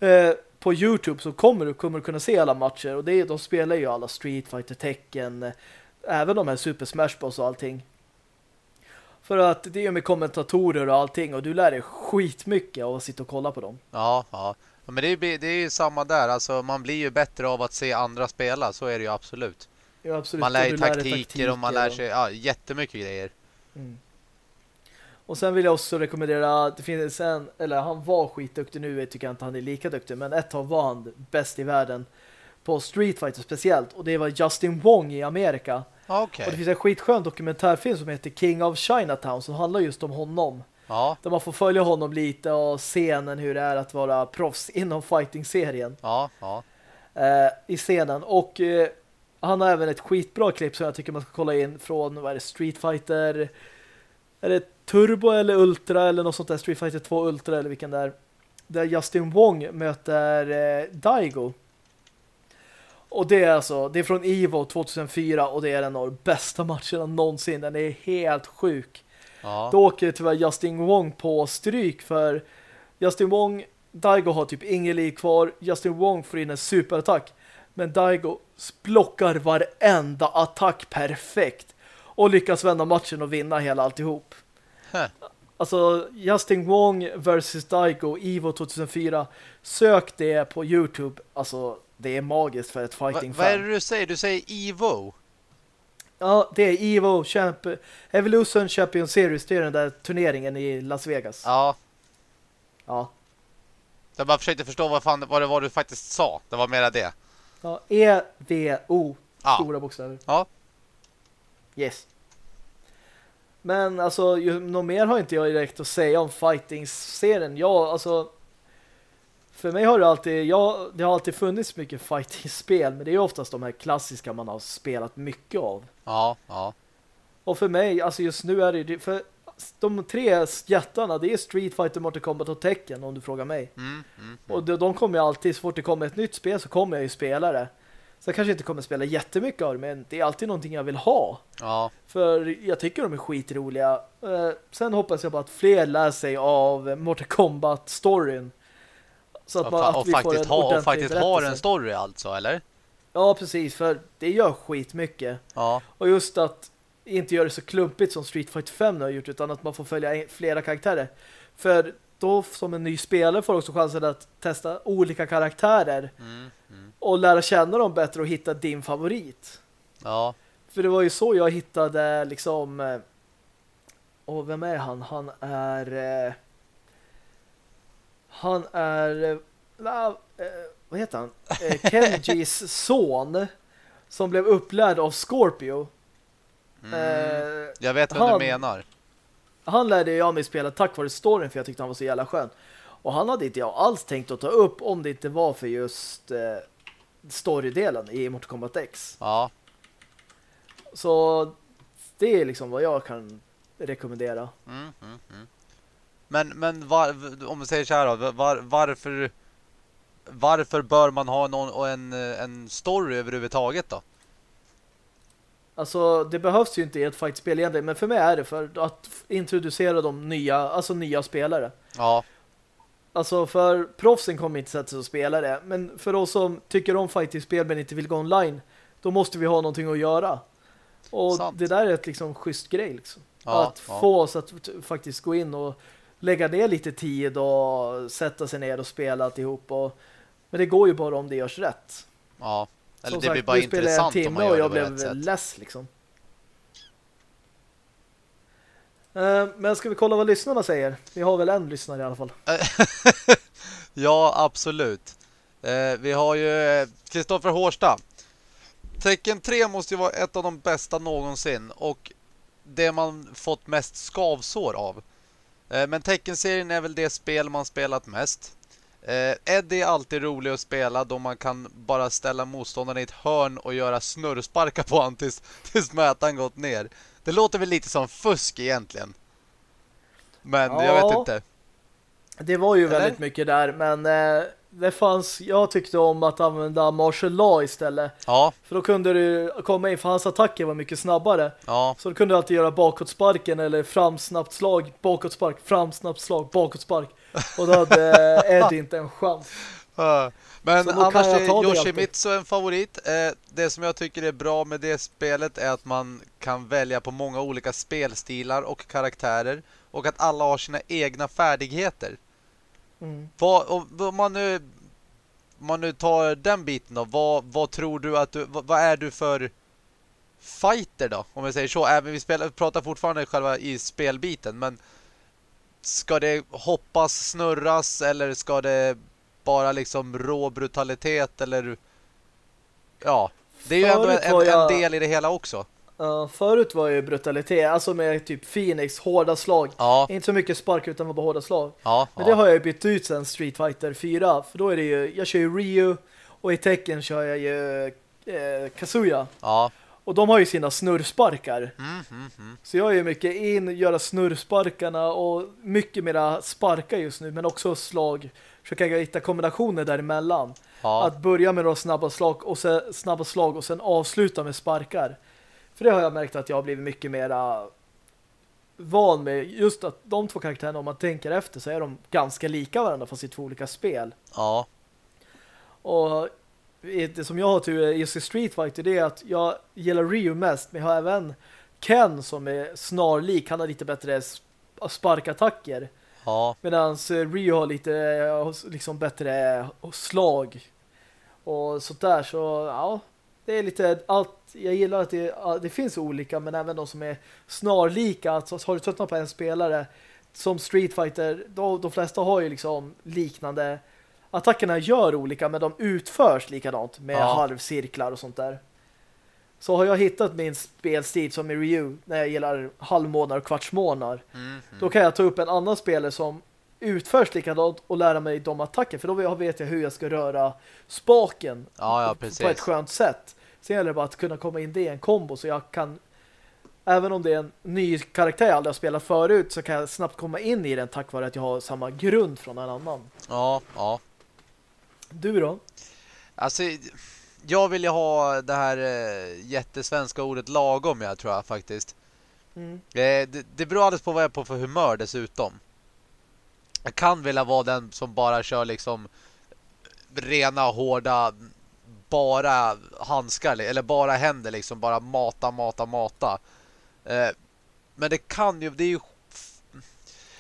Eh, på Youtube så kommer du kommer du kunna se alla matcher och det är, de spelar ju alla Street Fighter, Tekken, eh, även de här Super Smash Bros och allting. För att det är ju med kommentatorer och allting och du lär dig skitmycket av att sitta och kolla på dem. ja, ja. Men det är, det är ju samma där. Alltså, man blir ju bättre av att se andra spela. Så är det ju absolut. Ja, absolut. Man lär du dig taktiker och man lär sig ja, jättemycket grejer. Mm. Och sen vill jag också rekommendera, det finns en, eller han var skitduktig nu, jag tycker inte han är lika duktig, men ett tag var han bäst i världen på Street Fighter speciellt, och det var Justin Wong i Amerika. Okej. Och det finns en skitskön dokumentärfilm som heter King of Chinatown som handlar just om honom. Ja, Där man får följa honom lite och scenen hur det är att vara proffs inom fighting-serien ja, ja. eh, i scenen. Och eh, han har även ett skitbra klipp som jag tycker man ska kolla in från vad är det, Street Fighter är det Turbo eller Ultra eller något sånt där Street Fighter 2 Ultra eller vilken där där Justin Wong möter eh, Daigo. Och det är alltså, det är från Evo 2004 och det är en av de bästa matcherna någonsin. Den är helt sjuk. ja. Då åker tyvärr Justin Wong på stryk för Justin Wong, Daigo har typ ingen liv kvar. Justin Wong får in en superattack. Men Daigo blockar varenda attack perfekt. Och lyckas vända matchen och vinna hela alltihop. Huh. Alltså Justin Wong versus Daigo Evo 2004. Sök det på Youtube. Alltså det är magiskt för ett Va, fighting vad är det du säger? Du säger Evo? Ja, det är Evo Champ Evolution Champion Series. Det är den där turneringen i Las Vegas. Ja. Ja. Jag bara försökte förstå vad, fan, vad det var du faktiskt sa. Det var mera det. Ja, E-V-O. Ja. Stora bokstäver. Ja. Yes. Men alltså, ju, något mer har inte jag direkt att säga om fighting-serien. Ja, alltså... För mig har det alltid... Ja, det har alltid funnits mycket fighting-spel. Men det är ju oftast de här klassiska man har spelat mycket av. Ja, ja. Och för mig, alltså just nu är det. För de tre jättarna, det är Street Fighter, Mortal Kombat och Tekken om du frågar mig. Mm, mm. Och de, de kommer ju alltid, så fort det kommer ett nytt spel så kommer jag ju spela det. Så jag kanske inte kommer spela jättemycket av det, men det är alltid någonting jag vill ha. Ja, För jag tycker de är skitroliga. Eh, sen hoppas jag bara att fler lär sig av Mortal Kombat-storyn. Så att, man, att och vi får faktiskt, en ha, och faktiskt har en story alltså, eller? Ja, precis. För det gör skitmycket. Ja, Och just att inte göra det så klumpigt som Street Fighter 5 nu har gjort utan att man får följa flera karaktärer. För då som en ny spelare får också chansen att testa olika karaktärer mm, mm. och lära känna dem bättre och hitta din favorit. ja, För det var ju så jag hittade liksom eh, och vem är han? Han är eh, han är eh, vad heter han? Eh, Kenjis [laughs] son som blev upplärd av Scorpio. Mm. Jag vet vad han- du menar. han lärde jag mig spela tack vare storyn för jag tyckte han var så jävla skön. Och han hade inte jag alls tänkt att ta upp om det inte var för just eh, storydelen i Mortal Kombat X. Ja, Så det är liksom vad jag kan rekommendera. Mm, mm, mm. Men, men var, om vi säger så här då, var, varför varför bör man ha någon, en, en story överhuvudtaget då? Alltså det behövs ju inte i ett fightspel egentligen, men för mig är det för att introducera de nya, alltså nya spelare. Ja, Alltså för proffsen kommer inte sätta sig och spela det, men för oss som tycker om fighting-spel men inte vill gå online, då måste vi ha någonting att göra. Och Sant. det där är ett liksom schysst grej liksom. Ja, att ja. få oss att faktiskt gå in och lägga ner lite tid och sätta sig ner och spela alltihop. Och, men det går ju bara om det görs rätt. ja. Eller Som det sagt, blir bara intressant om man gör och jag blev less liksom. Eh, Men ska vi kolla vad lyssnarna säger? Vi har väl en lyssnare i alla fall. [laughs] ja, absolut. Eh, vi har ju Kristoffer Hårsta. Tecken 3 måste ju vara ett av de bästa någonsin och det man fått mest skavsår av. Eh, men Tekken-serien är väl det spel man spelat mest. Eh, Eddie är alltid rolig att spela då man kan bara ställa motståndaren i ett hörn och göra snurrsparkar på honom tills, tills mätaren gått ner. Det låter väl lite som fusk egentligen. Men jag Ja. vet inte. Det var ju Eller? väldigt mycket där, men eh, det fanns, jag tyckte om att använda martial law istället. Ja, För då kunde du komma in, för hans attacker var mycket snabbare. ja, Så då kunde du alltid göra bakåtsparken eller framsnabbt slag, bakåtspark, framsnabbt slag, bakåtspark. Och då hade [laughs] eh, Ed inte en chans. Men annars är Yoshimitsu en favorit. Eh, det som jag tycker är bra med det spelet är att man kan välja på många olika spelstilar och karaktärer. Och att alla har sina egna färdigheter. Mm. Vad, och, om man nu, om man nu tar den biten då, vad, vad tror du att du, vad, vad är du för fighter då? Om vi säger så, även vi spelar, pratar fortfarande själva i spelbiten, men ska det hoppas, snurras eller ska det bara liksom rå brutalitet eller ja, det är ju ändå Förut en, var en jag- del i det hela också. Förut var ju brutalitet, alltså med typ Phoenix, hårda slag. Ja, Inte så mycket spark utan bara hårda slag. ja, Men ja. det har jag ju bytt ut sen Street Fighter 4. För då är det ju, jag kör ju Ryu och i Tekken kör jag ju eh, Kazuya. Och de har ju sina snurrsparkar. Mm, mm, mm. Så jag är ju mycket in, göra snurrsparkarna och mycket mera sparka just nu. Men också slag, försöka hitta kombinationer däremellan. ja. Att börja med några snabba slag och sen, snabba slag och sen avsluta med sparkar. För det har jag märkt att jag har blivit mycket mera van med. Just att de två karaktärerna, om man tänker efter, så är de ganska lika varandra fast i två olika spel. ja. Och det som jag har tur i Street Fighter det är att jag gillar Ryu mest men jag har även Ken som är snarlik. Han har lite bättre sp- sparkattacker. ja. Medan Ryu har lite eh, liksom bättre slag och sånt där. Så ja, det är lite allt. Jag gillar att det, det finns olika men även de som är snarlika. Alltså, har du tröttnat på en spelare som Street Fighter, då, de flesta har ju liksom liknande attackerna gör olika men de utförs likadant med Ja. halvcirklar och sånt där. Så har jag hittat min spelstil som i Ryu när jag gillar halvmånar och kvartsmånar. Mm, mm. Då kan jag ta upp en annan spelare som utförs likadant och lära mig de attacker. För då vet jag hur jag ska röra spaken Ja, ja, på ett skönt sätt. Sen gäller det bara att kunna komma in det i en kombo så jag kan även om det är en ny karaktär jag aldrig har spelat förut så kan jag snabbt komma in i den tack vare att jag har samma grund från en annan. Ja, ja. Du då? Alltså, jag vill ju ha det här eh, jättesvenska ordet lagom, jag tror jag faktiskt. Mm. Eh, det, det beror alldeles på vad jag är på för humör dessutom. Jag kan vilja vara den som bara kör liksom rena, hårda, bara handskar, eller bara händer liksom, bara mata, mata, mata. Eh, men det kan ju, det är ju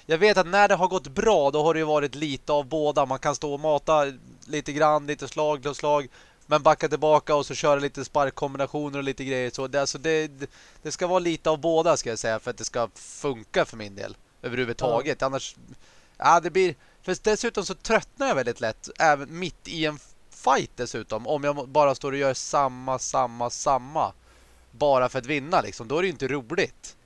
jag vet att när det har gått bra då har det ju varit lite av båda. Man kan stå och mata lite grann, lite slag, lite slag. Men backa tillbaka och så köra lite sparkkombinationer och lite grejer. Så det, alltså det, det ska vara lite av båda ska jag säga för att det ska funka för min del. Överhuvudtaget. Annars Ja, det blir... För dessutom så tröttnar jag väldigt lätt, även mitt i en fight dessutom. Om jag bara står och gör samma, samma, samma. Bara för att vinna liksom. Då är det inte roligt.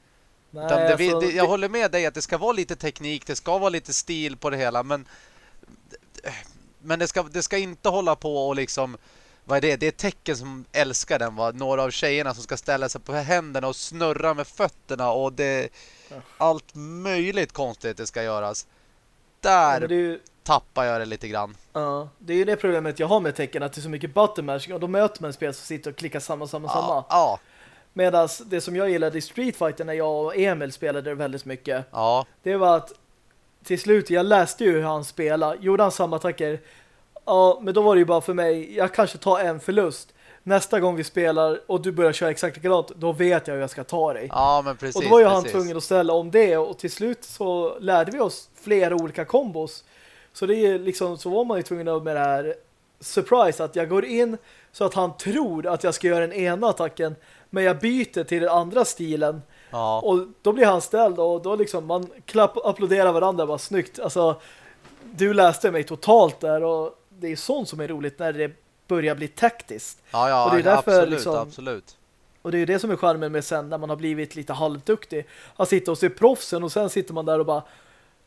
Nej, det, alltså, det, jag håller med dig att det ska vara lite teknik, det ska vara lite stil på det hela, men men det ska, det ska inte hålla på och liksom vad är det? Det är tecken som älskar den va? Några av tjejerna som ska ställa sig på händerna och snurra med fötterna och det allt möjligt konstigt det ska göras. Där ja, ju... tappar jag det lite grann. Ja, det är ju det problemet jag har med tecken att det är så mycket button mashing och då möter man en spel som sitter och klickar samma, samma, ja, samma. Ja. Medan det som jag gillade i Street Fighter när jag och Emil spelade väldigt mycket ja. det var att till slut, jag läste ju hur han spelade. Gjorde han samma attacker? Ja, men då var det ju bara för mig, jag kanske tar en förlust. Nästa gång vi spelar och du börjar köra exakt likadant, då vet jag hur jag ska ta dig. Ja, men precis. Och då var ju precis. han tvungen att ställa om det och till slut så lärde vi oss flera olika kombos. Så det är liksom, så var man ju tvungen att med det här surprise att jag går in så att han tror att jag ska göra den ena attacken men jag byter till den andra stilen Ja. Och då blir han ställd och då liksom man klapp, applåderar varandra bara snyggt. Alltså, du läste mig totalt där och det är sånt som är roligt när det börjar bli taktiskt. Ja, ja, och det är därför, absolut, liksom, absolut. Och det är det som är skärmen med sen när man har blivit lite halvduktig. Att sitta och se proffsen och sen sitter man där och bara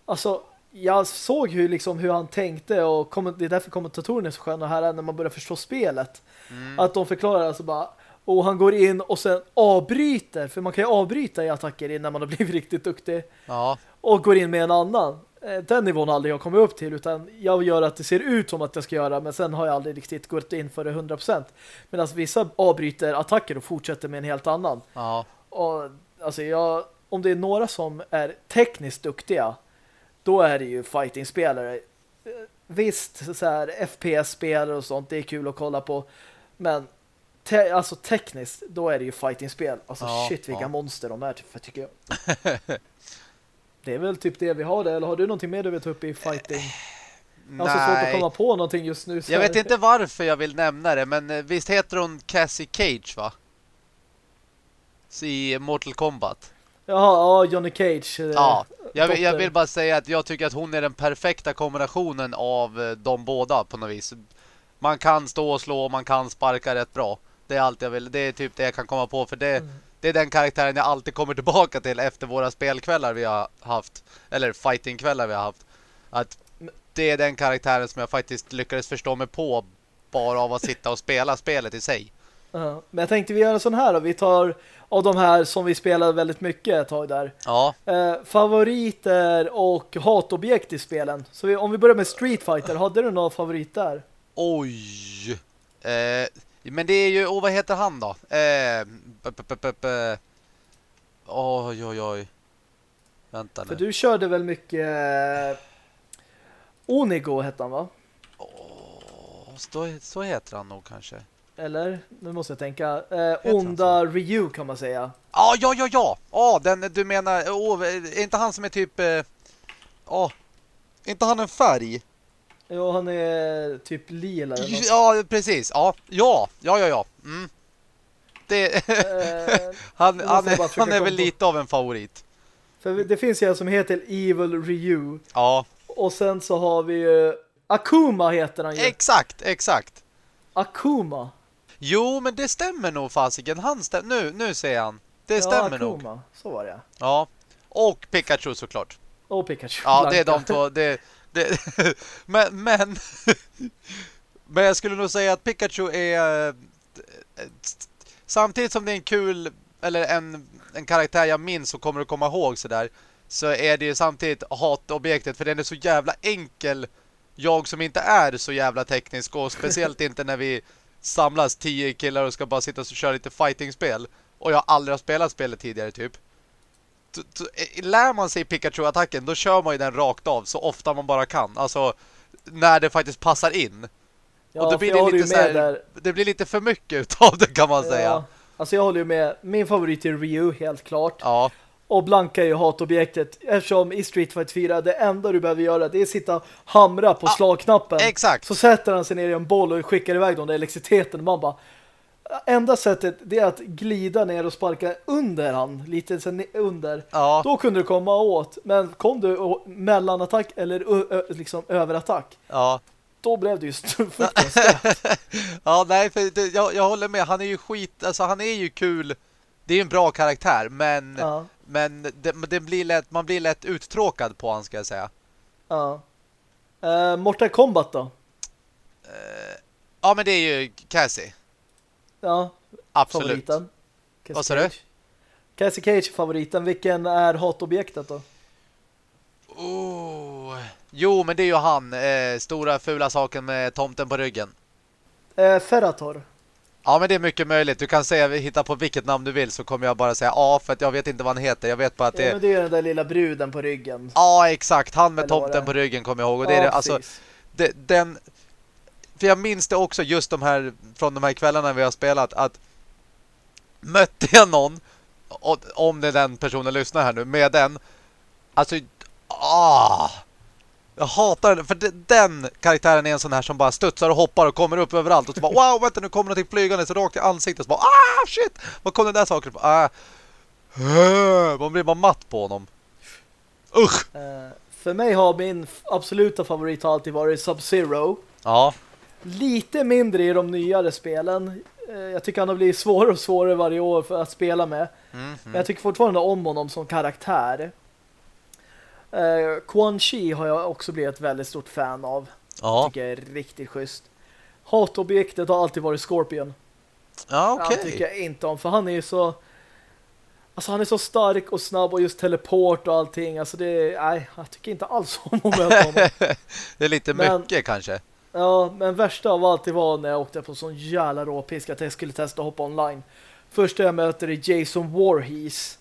alltså jag såg hur, liksom, hur han tänkte och det är därför kommentatorerna är så sköna här när man börjar förstå spelet. Mm. Att de förklarar alltså bara och han går in och sen avbryter. För man kan ju avbryta i attacker innan man har [laughs] blivit riktigt duktig. Ja. Och går in med en annan. Eh, den nivån har aldrig jag kommit upp till. Utan jag gör att det ser ut som att jag ska göra. Men sen har jag aldrig riktigt gått in för det 100%. Medan vissa avbryter attacker och fortsätter med en helt annan. Ja. Och alltså jag, om det är några som är tekniskt duktiga. Då är det ju fighting-spelare. Visst, så här FPS-spelare och sånt. Det är kul att kolla på. Men te alltså tekniskt, då är det ju fighting-spel. Alltså ja, shit, vilka ja. monster de är, för, tycker jag. [laughs] det är väl typ det vi har där. Eller har du någonting mer du vill ta upp i fighting? Jag har så svårt att komma på någonting just nu. Jag vet inte varför jag vill nämna det, men eh, visst heter hon Cassie Cage, va? I Mortal Kombat. Jaha, ja, Johnny Cage. Eh, ja, jag vill, jag vill, bara säga att jag tycker att hon är den perfekta kombinationen av eh, de båda på något vis. Man kan stå och slå och man kan sparka rätt bra. Det är allt jag vill. Det är typ det jag kan komma på. För det, mm. det är den karaktären jag alltid kommer [laughs] tillbaka till efter våra spelkvällar vi har haft. Eller fightingkvällar vi har haft. Att det är den karaktären som jag faktiskt lyckades förstå mig på bara av att sitta och spela spelet i sig. Uh, men jag tänkte vi gör en sån här då. Vi tar av de här som vi spelade väldigt mycket ett tag där. Ja. Uh, favoriter och hatobjekt i spelen. Så vi, om vi börjar med Street Fighter, hade du några favorit där? Oj! Uh, men det är ju, oh, vad heter han då? Eh, oj, oj, oj. Vänta nu. För du körde väl mycket eh, Onigo hette han va? Oh, så, så heter han nog kanske. Eller? Nu måste jag tänka. Eh, onda Ryu kan man säga. Ah, ja, ja, ja. Ja, den du menar... Oh, är inte han som är typ... Ja, oh, är inte han en färg? Ja, han är typ lila. Ja, precis. Ja, ja, ja, ja. ja. Mm. Det, eh, [laughs] han, han, är, han är väl lite av en favorit. För det finns ju en som heter Evil Ryu. Ja. Och sen så har vi ju Akuma heter han ju. Exakt, exakt. Akuma. Jo, men det stämmer nog fasiken. Han stäm nu, nu säger han. Det ja, stämmer Akuma. nog. så var det. Ja. Och Pikachu såklart. Och Pikachu. Ja, det är de två. Det, det, [laughs] men, men, [laughs] men jag skulle nog säga att Pikachu är samtidigt som det är en kul eller en, en karaktär jag minns och kommer att komma ihåg sådär så är det ju samtidigt hatobjektet för den är så jävla enkel jag som inte är så jävla teknisk och speciellt [laughs] inte när vi samlas tio killar och ska bara sitta och köra lite fighting-spel och jag aldrig har spelat spelet tidigare typ lär man sig Pikachu-attacken, då kör man ju den rakt av så ofta man bara kan. Alltså, när det faktiskt passar in. Ja, och då blir det lite så här, det blir lite för mycket utav det kan man ja. säga. Alltså jag håller ju med. Min favorit är Ryu, helt klart. Ja. Och Blanka är ju hatobjektet. Eftersom i Street Fighter 4, det enda du behöver göra det är att sitta hamra på ah, slagknappen. Exakt. Så sätter han sig ner i en boll och skickar iväg de där elektriciteten. Och man bara, enda sättet det är att glida ner och sparka under han, lite sen under. Ja. Då kunde du komma åt. Men kom du mellanattack eller liksom överattack, Ja. då blev det ju fruktansvärt. [laughs] Ja, nej, för det, jag, jag håller med. Han är ju skit, alltså han är ju kul. Det är ju en bra karaktär, men ja, men det, det blir lätt, man blir lätt uttråkad på han ska jag säga. ja. Uh, Mortal Kombat då? Ja, men det är ju Cassie. Ja, Absolut. favoriten. Cassie Vad sa du? Cassie Cage favoriten. Vilken är hatobjektet då? Oh. Jo, men det är ju han, eh, stora fula saken med tomten på ryggen. Eh, Ferrator. Ja, men det är mycket möjligt. Du kan säga hitta på vilket namn du vill så kommer jag bara säga ja, för att jag vet inte vad han heter. Jag vet bara att det Ja, är men det är den där lilla bruden på ryggen. Ja, exakt. Han med Eller tomten på ryggen kommer jag ihåg. Och det är det, alltså, det, den... För jag minns det också just de här från de här kvällarna vi har spelat att mötte jag någon och, om det är den personen lyssnar här nu med den alltså ah jag hatar den för de- den karaktären är en sån här som bara studsar och hoppar och kommer upp överallt och så bara [laughs] wow vänta nu kommer någonting flygande så rakt i ansiktet och så bara ah shit vad kom den där saken på ah. man blir bara matt på honom usch Eh, för mig har min absoluta favorit alltid varit Sub-Zero. ja Lite mindre i de nyare spelen. Eh, jag tycker han har blivit svårare och svårare varje år för att spela med. mm, Men jag tycker fortfarande om honom som karaktär. Eh, Quan Chi har jag också blivit ett väldigt stort fan av. ja Tycker jag är riktigt schysst. Hatobjektet har alltid varit Scorpion. ja okej Han tycker jag inte om, för han är ju så... Alltså han är så stark och snabb och just teleport och allting. Alltså det nej, jag tycker inte alls om att möta honom. [laughs] det är lite Men- mycket kanske Ja, men värsta av allt det var när jag åkte på sån jävla råpisk att jag skulle testa att hoppa online. Första jag möter är Jason Voorhees.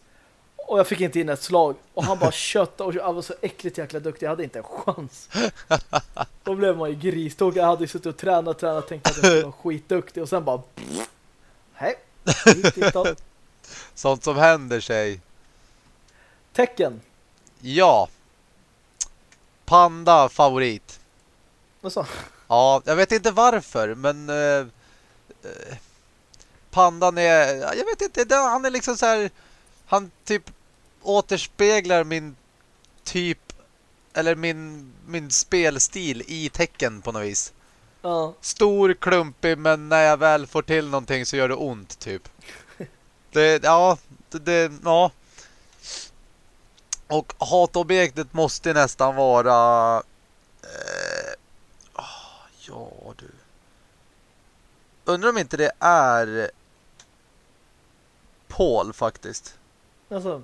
Och jag fick inte in ett slag. Och han bara köttade och han var så äckligt jäkla duktig. Jag hade inte en chans. Då blev man ju gristog. Jag hade ju suttit och tränat, tränat, tänkt att jag skulle vara skitduktig. Och sen bara... Hej. Sånt som händer sig Tecken. Ja. Panda favorit. Vad sa Ja, jag vet inte varför, men eh, eh, pandan är jag vet inte, han är liksom så här han typ återspeglar min typ eller min min spelstil i tecken på något vis. Ja. Stor, klumpig, men när jag väl får till någonting så gör det ont typ. Det ja, det, det ja. Och hatobjektet måste nästan vara eh, ah, ja du. Undrar om inte det är Paul faktiskt. Alltså.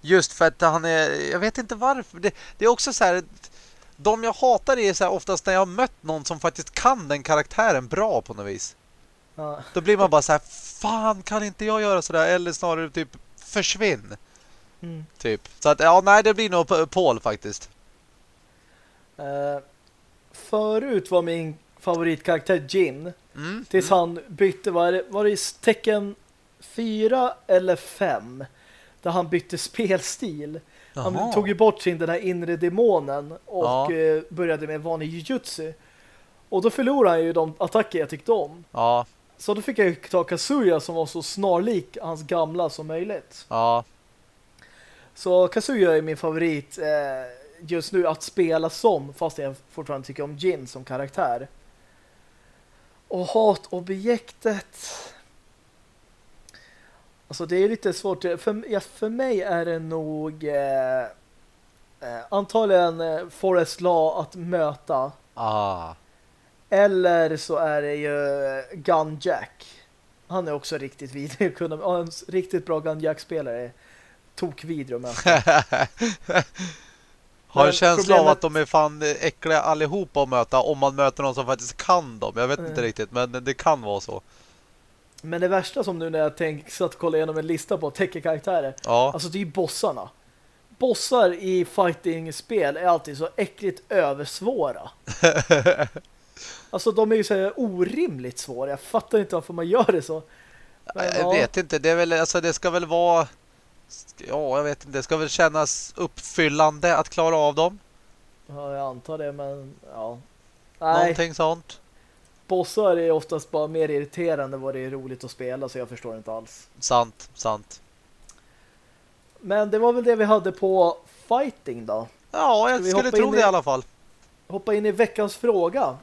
Just för att han är, jag vet inte varför. Det, det är också så här, de jag hatar är så här oftast när jag har mött någon som faktiskt kan den karaktären bra på något vis. Ja. Då blir man bara så här, fan kan inte jag göra sådär? Eller snarare typ försvinn. Mm. Typ. Så att, ja nej det blir nog Paul faktiskt. Eh, förut var min favoritkaraktär Jin. Mm. Tills han bytte, var det, var det i tecken 4 eller 5? Där han bytte spelstil. Han tog ju bort sin den här inre demonen och Ja. eh, började med vanlig jujutsu. Och då förlorade han ju de attacker jag tyckte om. Ja, Så då fick jag ju ta Kazuya som var så snarlik hans gamla som möjligt. ja. Så Kazuya är min favorit eh, just nu att spela som, fast jag fortfarande tycker om Jin som karaktär. Och hatobjektet... Alltså det är lite svårt. För, ja, för mig är det nog eh, eh, antagligen eh, Forrest Law att möta. Ah. Eller så är det ju Gun Jack. Han är också riktigt vidrig. [laughs] Kunna- ja, En riktigt bra Gun Jack-spelare. Tok vidrig att möta. Har en känsla av att de är fan äckliga allihopa att möta om man möter någon som faktiskt kan dem. Jag vet inte Mm. riktigt, men det kan vara så. Men det värsta som nu när jag tänk, satt och kollade igenom en lista på tecken-karaktärer. Ja, Alltså det är ju bossarna. Bossar i fighting-spel är alltid så äckligt översvåra. [laughs] alltså de är ju så här orimligt svåra. Jag fattar inte varför man gör det så. Men, jag ja. vet inte. Det är väl, alltså det ska väl vara... Ja, jag vet inte. Det ska väl kännas uppfyllande att klara av dem. Ja, jag antar det, men ja. Nej, Någonting sånt. Bossar är oftast bara mer irriterande vad det är roligt att spela så jag förstår inte alls. Sant, sant. Men det var väl det vi hade på fighting då. Ja, jag skulle tro det i alla fall. Hoppa in i veckans fråga.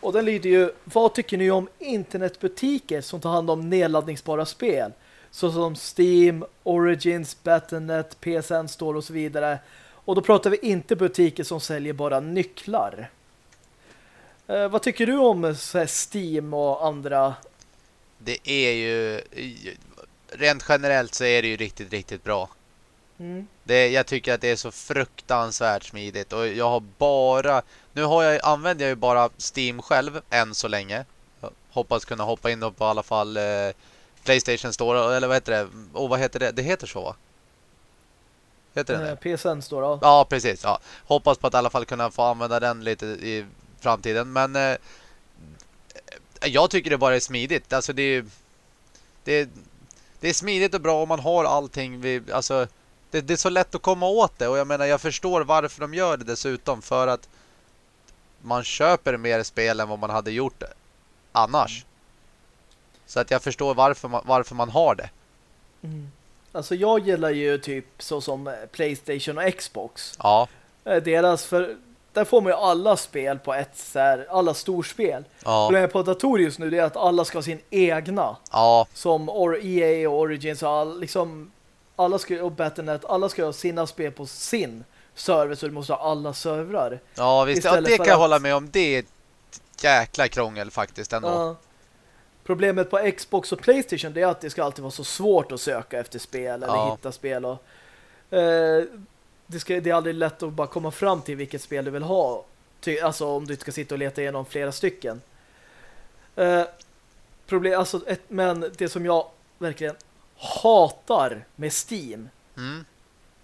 Och den lyder ju, vad tycker ni om internetbutiker som tar hand om nedladdningsbara spel? Såsom Steam, Origins, Battle.net, PSN Store och så vidare. Och då pratar vi inte butiker som säljer bara nycklar. Eh, vad tycker du om Steam och andra? Det är ju rent generellt så är det ju riktigt, riktigt bra. Mm. Det, jag tycker att det är så fruktansvärt smidigt och jag har bara nu har jag, använder jag ju bara Steam själv än så länge. Jag hoppas kunna hoppa in på i alla fall eh, Playstation Store eller vad heter det? Och vad heter det? Det heter så va? Heter det? Eh, PSN Store, ja. Ja, precis. Ja. Hoppas på att i alla fall kunna få använda den lite i framtiden. Men eh, jag tycker det bara är smidigt. Alltså det är, det, det är smidigt och bra om man har allting vid, alltså det, det, är så lätt att komma åt det och jag menar jag förstår varför de gör det dessutom för att man köper mer spel än vad man hade gjort annars. Så att jag förstår varför man, varför man har det. Mm. Alltså jag gillar ju typ så som Playstation och Xbox. Ja. Eh, deras för där får man ju alla spel på ett så här, alla storspel. Ja. Problemet på datorer just nu det är att alla ska ha sin egna. Ja. Som Or EA och Origins och all, liksom alla ska och Battle.net, alla ska ha sina spel på sin server så du måste ha alla servrar. Ja, visst. Ja, det kan jag hålla med om. Det är ett jäkla krångel faktiskt ändå. Ja. Problemet på Xbox och Playstation det är att det ska alltid vara så svårt att söka efter spel eller ja. hitta spel. Och, eh, det, ska, det är aldrig lätt att bara komma fram till vilket spel du vill ha. Ty, alltså om du ska sitta och leta igenom flera stycken. Eh, problem, alltså ett, men det som jag verkligen hatar med Steam mm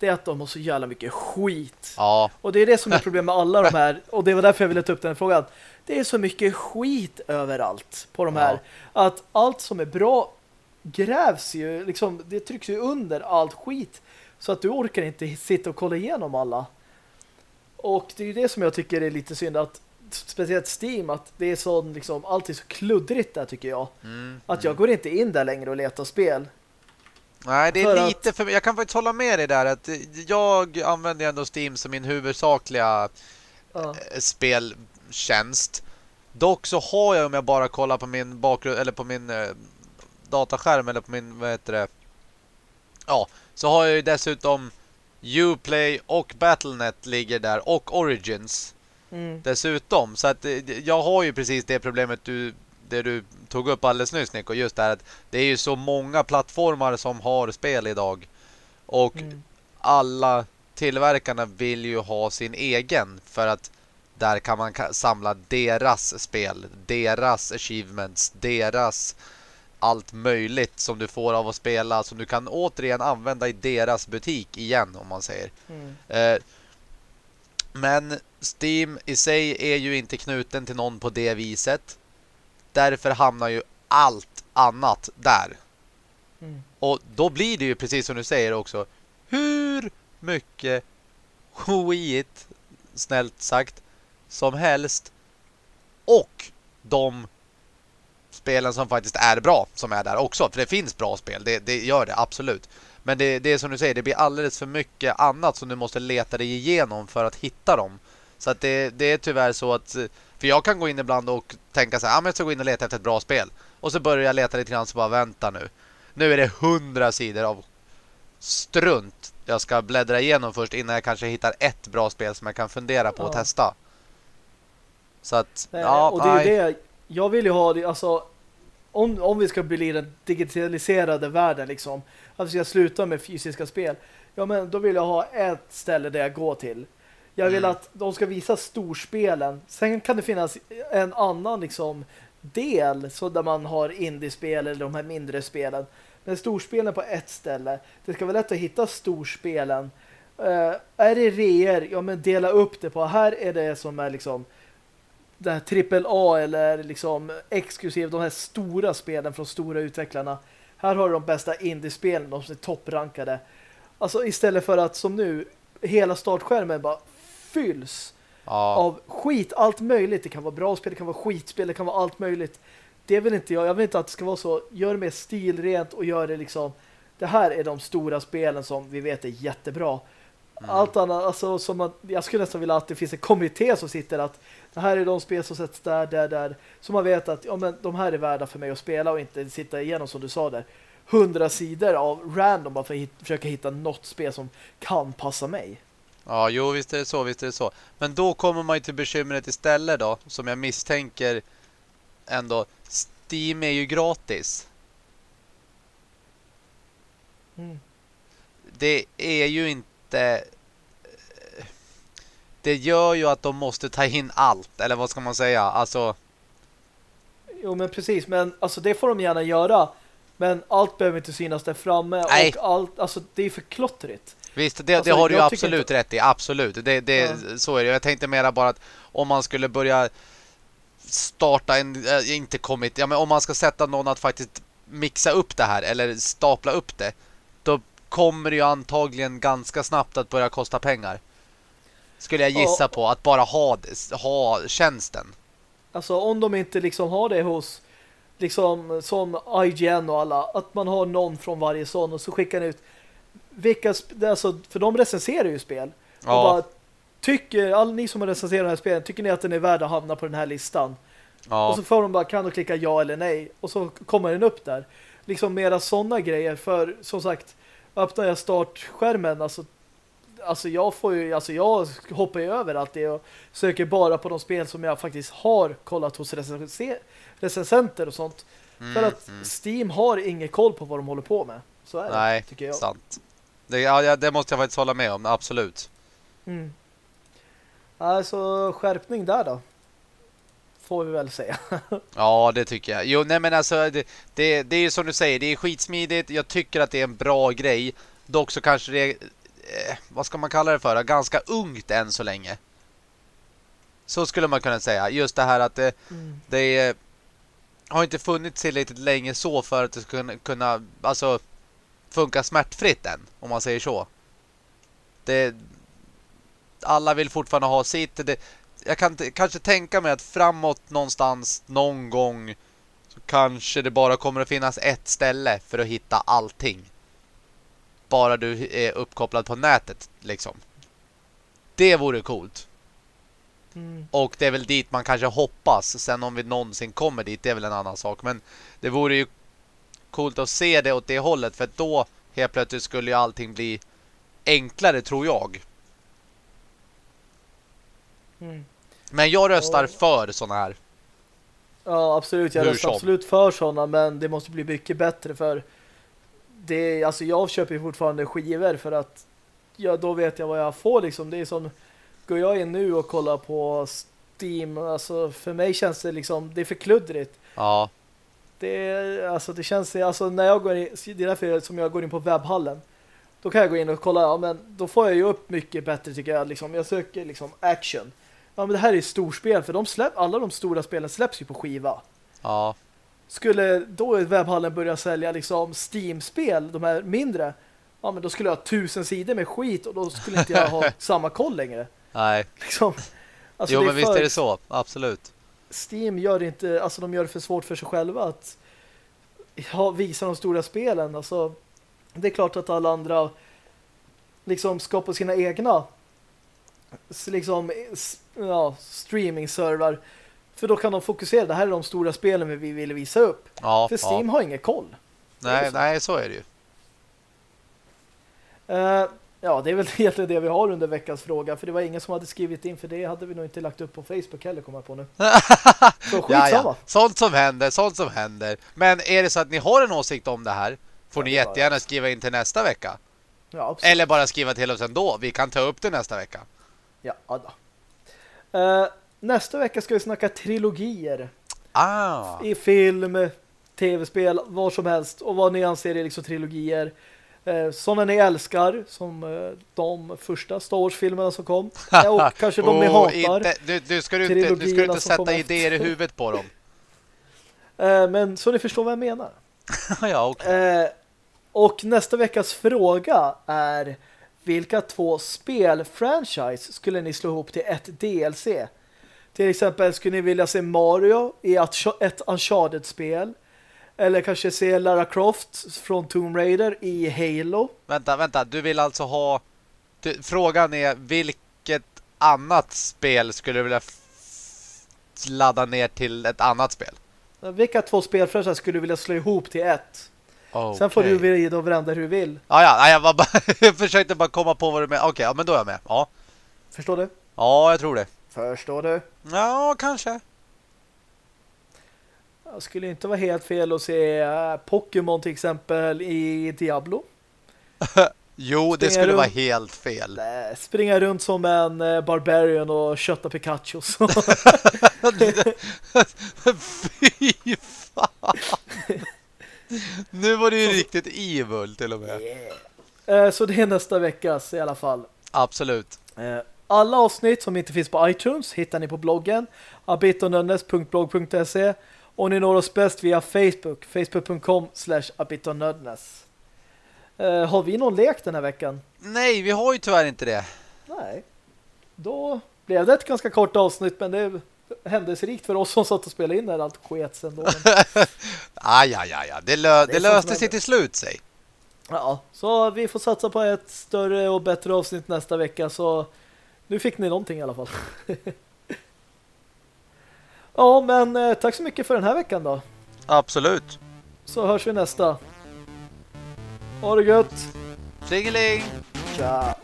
det är att de har så jävla mycket skit. Ja. Och det är det som är problemet med alla de här. Och det var därför jag ville ta upp den frågan. Det är så mycket skit överallt på de här. Ja. Att allt som är bra grävs ju, liksom, det trycks ju under allt skit. Så att du orkar inte sitta och kolla igenom alla. Och det är ju det som jag tycker är lite synd att speciellt Steam, att det är så liksom, allt är så kluddrigt där tycker jag. Mm, att jag mm. går inte in där längre och letar spel. Nej, det är för lite att... för Jag kan faktiskt hålla med dig där att jag använder ändå Steam som min huvudsakliga. Eh, speltjänst. Dock så har jag om jag bara kollar på min bakgrund eller på min eh, dataskärm eller på min vad heter det? Ja, så har jag ju dessutom Uplay och Battle.net ligger där och Origins. Mm. Dessutom så att eh, jag har ju precis det problemet du det du tog upp alldeles nyss Nico, just det här att det är ju så många plattformar som har spel idag. Och mm. alla tillverkarna vill ju ha sin egen för att där kan man samla deras spel, deras achievements, deras allt möjligt som du får av att spela som du kan återigen använda i deras butik igen om man säger. Mm. Eh, men Steam i sig är ju inte knuten till någon på det viset. Därför hamnar ju allt annat där. Mm. Och då blir det ju precis som du säger också. Hur mycket skit, snällt sagt, som helst. Och de spelen som faktiskt är bra som är där också. För det finns bra spel, det, det gör det absolut. Men det, det är som du säger, det blir alldeles för mycket annat som du måste leta dig igenom för att hitta dem. Så att det, det är tyvärr så att för jag kan gå in ibland och tänka så här, ah, men jag ska gå in och leta efter ett bra spel. Och så börjar jag leta lite grann så bara vänta nu. Nu är det hundra sidor av strunt jag ska bläddra igenom först innan jag kanske hittar ett bra spel som jag kan fundera på ja. att testa. Så att, nej, ja, och det är det, jag vill ju ha det, alltså om, om vi ska bli den digitaliserade världen liksom, att vi ska sluta med fysiska spel, ja men då vill jag ha ett ställe där jag går till. Jag vill mm. att de ska visa storspelen. Sen kan det finnas en annan liksom del så där man har indiespel eller de här mindre spelen. Men storspelen på ett ställe. Det ska vara lätt att hitta storspelen. Uh, är det reer, ja men dela upp det på. Här är det som är liksom det här trippel A eller liksom exklusiv de här stora spelen från stora utvecklarna. Här har du de bästa indiespelen, de som är topprankade. Alltså istället för att som nu hela startskärmen bara fylls Ja. Av skit, allt möjligt. Det kan vara bra spel, det kan vara skitspel, det kan vara allt möjligt. Det vill inte jag. Jag vill inte att det ska vara så. Gör det mer stilrent och gör det liksom... Det här är de stora spelen som vi vet är jättebra. Mm. Allt annat, alltså som man, jag skulle nästan vilja att det finns en kommitté som sitter att det här är de spel som sätts där, där, där. Så man vet att ja, men de här är värda för mig att spela och inte sitta igenom som du sa där. Hundra sidor av random bara för att hit, försöka hitta något spel som kan passa mig. Ja, jo visst är det så, visst är det så. Men då kommer man ju till bekymret istället då, som jag misstänker ändå. Steam är ju gratis. Mm. Det är ju inte... Det gör ju att de måste ta in allt, eller vad ska man säga? Alltså, Jo men precis, men alltså det får de gärna göra. Men allt behöver inte synas där framme Nej. och allt, alltså det är för klottrigt. visst, det, Alltså, det har du ju absolut inte- rätt i, absolut. Det, det, Ja. Så är det. Jag tänkte mera bara att om man skulle börja starta en, äh, inte kommit, ja men om man ska sätta någon att faktiskt mixa upp det här eller stapla upp det, då kommer det ju antagligen ganska snabbt att börja kosta pengar. Skulle jag gissa Ja. på, att bara ha, ha tjänsten. Alltså om de inte liksom har det hos liksom som IGN och alla, att man har någon från varje sån och så skickar ni ut vilka, alltså, för de recenserar ju spel. Och Ja. bara, tycker, alla ni som har recenserat den här spelen, tycker ni att den är värd att hamna på den här listan? Ja. Och så får de bara, kan du klicka ja eller nej? Och så kommer den upp där. Liksom mera sådana grejer, för som sagt, öppnar jag startskärmen, alltså Alltså jag får ju, alltså jag hoppar ju över allt det och söker bara på de spel som jag faktiskt har kollat hos recense- recensenter och sånt. Mm, För att Steam har ingen koll på vad de håller på med. Så är det, Nej, tycker jag. sant. Det, ja, det måste jag faktiskt hålla med om, absolut. Mm. Alltså skärpning där då. Får vi väl säga. [laughs] Ja, det tycker jag. Jo, nej men alltså det, det, det är ju som du säger, det är skitsmidigt. Jag tycker att det är en bra grej. Dock så kanske det eh, vad ska man kalla det för? Ganska ungt än så länge. Så skulle man kunna säga. Just det här att det, Mm. det har inte funnits tillräckligt länge så för att det ska kunna, alltså, funka smärtfritt än, om man säger så. Det, alla vill fortfarande ha sitt. Det, jag kan kanske tänka mig att framåt någonstans någon gång så kanske det bara kommer att finnas ett ställe för att hitta allting. Bara du är uppkopplad på nätet liksom. Det vore coolt. Mm. Och det är väl dit man kanske hoppas. Sen om vi någonsin kommer dit, det är väl en annan sak. Men det vore ju coolt att se det åt det hållet. För då helt plötsligt skulle ju allting bli enklare, tror jag. Mm. Men jag röstar Och- för såna här. Ja, absolut. Jag Hur röstar som. absolut för sådana, men det måste bli mycket bättre för det, alltså jag köper ju fortfarande skivor för att ja, då vet jag vad jag får liksom. Det är som, går jag in nu och kollar på Steam, alltså för mig känns det liksom, det är för kluddrigt. Ja, Det, alltså det känns, alltså när jag går in, det är därför som jag går in på webbhallen. Då kan jag gå in och kolla, ja men då får jag ju upp mycket bättre tycker jag. Liksom, jag söker liksom action. Ja men det här är storspel, för de släpp, alla de stora spelen släpps ju på skiva. ja, Skulle då webbhallen börja sälja liksom Steam-spel, de här mindre, ja men då skulle jag ha tusen sidor med skit och då skulle inte jag ha [laughs] samma koll längre. nej. Liksom. Alltså jo, men visst är det så. Absolut. Steam gör inte, alltså de gör det för svårt för sig själva att ja, visa de stora spelen. Alltså, det är klart att alla andra liksom skapar sina egna liksom ja, streaming-server. För då kan de fokusera, det här är de stora spelen vi vill visa upp. Ja, För Steam ja. har ingen koll. Nej, nej, så är det ju. Eh, ja, det är väl [laughs] egentligen det vi har under veckans fråga. För det var ingen som hade skrivit in för det hade vi nog inte lagt upp på Facebook heller, kommer jag på nu. [laughs] Så Ja, skitsamma. ja. Sånt som händer, sånt som händer. Men är det så att ni har en åsikt om det här får Ja, ni jättegärna skriva in till nästa vecka. Ja. Eller bara skriva till oss ändå. Vi kan ta upp det nästa vecka. Ja, ja då. Eh, nästa vecka ska vi snacka trilogier Ah, i film, tv-spel, vad som helst och vad ni anser är liksom trilogier. Eh, sådana ni älskar, som eh, de första Star Wars-filmerna som kom. Eh, [laughs] och kanske de ni Oh, hatar. Inte, du, du ska du inte, du ska inte sätta idéer i efter. huvudet på dem. [laughs] Eh, men så ni förstår vad jag menar. [laughs] ja, okej. Eh, och nästa veckas fråga är vilka två spelfranchise skulle ni slå ihop till ett DLC? Till exempel skulle ni vilja se Mario i ett Uncharted-spel eller kanske se Lara Croft från Tomb Raider i Halo. Vänta, vänta. Du vill alltså ha... Du, frågan är vilket annat spel skulle du vilja ladda ner till ett annat spel? Vilka två spelfranchise skulle du vilja slå ihop till ett? Okay. Sen får du vrida och vända hur du vill. Ja, ja, jag, bara, [laughs] jag försökte bara komma på vad du menar. Okej, okay, ja, men då är jag med. Ja. Förstår du? Ja, jag tror det. Förstår du? Ja, kanske. Jag skulle inte vara helt fel att se eh, Pokémon till exempel i Diablo. [laughs] jo, det skulle runt, vara helt fel. Springa runt som en eh, Barbarian och kötta Pikachu. [laughs] Fy fan! nu var det ju riktigt evil till och med. Yeah. Så det är nästa veckas i alla fall. Absolut. Alla avsnitt som inte finns på iTunes hittar ni på bloggen abitonördnes.blog.se och ni når oss bäst via Facebook facebook.com slash abitonördnes uh, Har vi någon lek den här veckan? Nej, vi har ju tyvärr inte det. Nej. Då blev det ett ganska kort avsnitt men det händelserikt för oss som satt och spelade in där allt skets ändå. [laughs] aj, aj, aj, Det, lö det, det löste sig till slut, sig. Ja, så vi får satsa på ett större och bättre avsnitt nästa vecka så nu fick ni någonting i alla fall. [laughs] ja, men eh, tack så mycket för den här veckan då. Absolut. Så hörs vi nästa. Ha det gött. Tjingeling. Tja.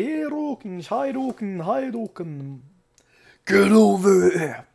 Shiroken, Shiroken, Hiroken. Get over here.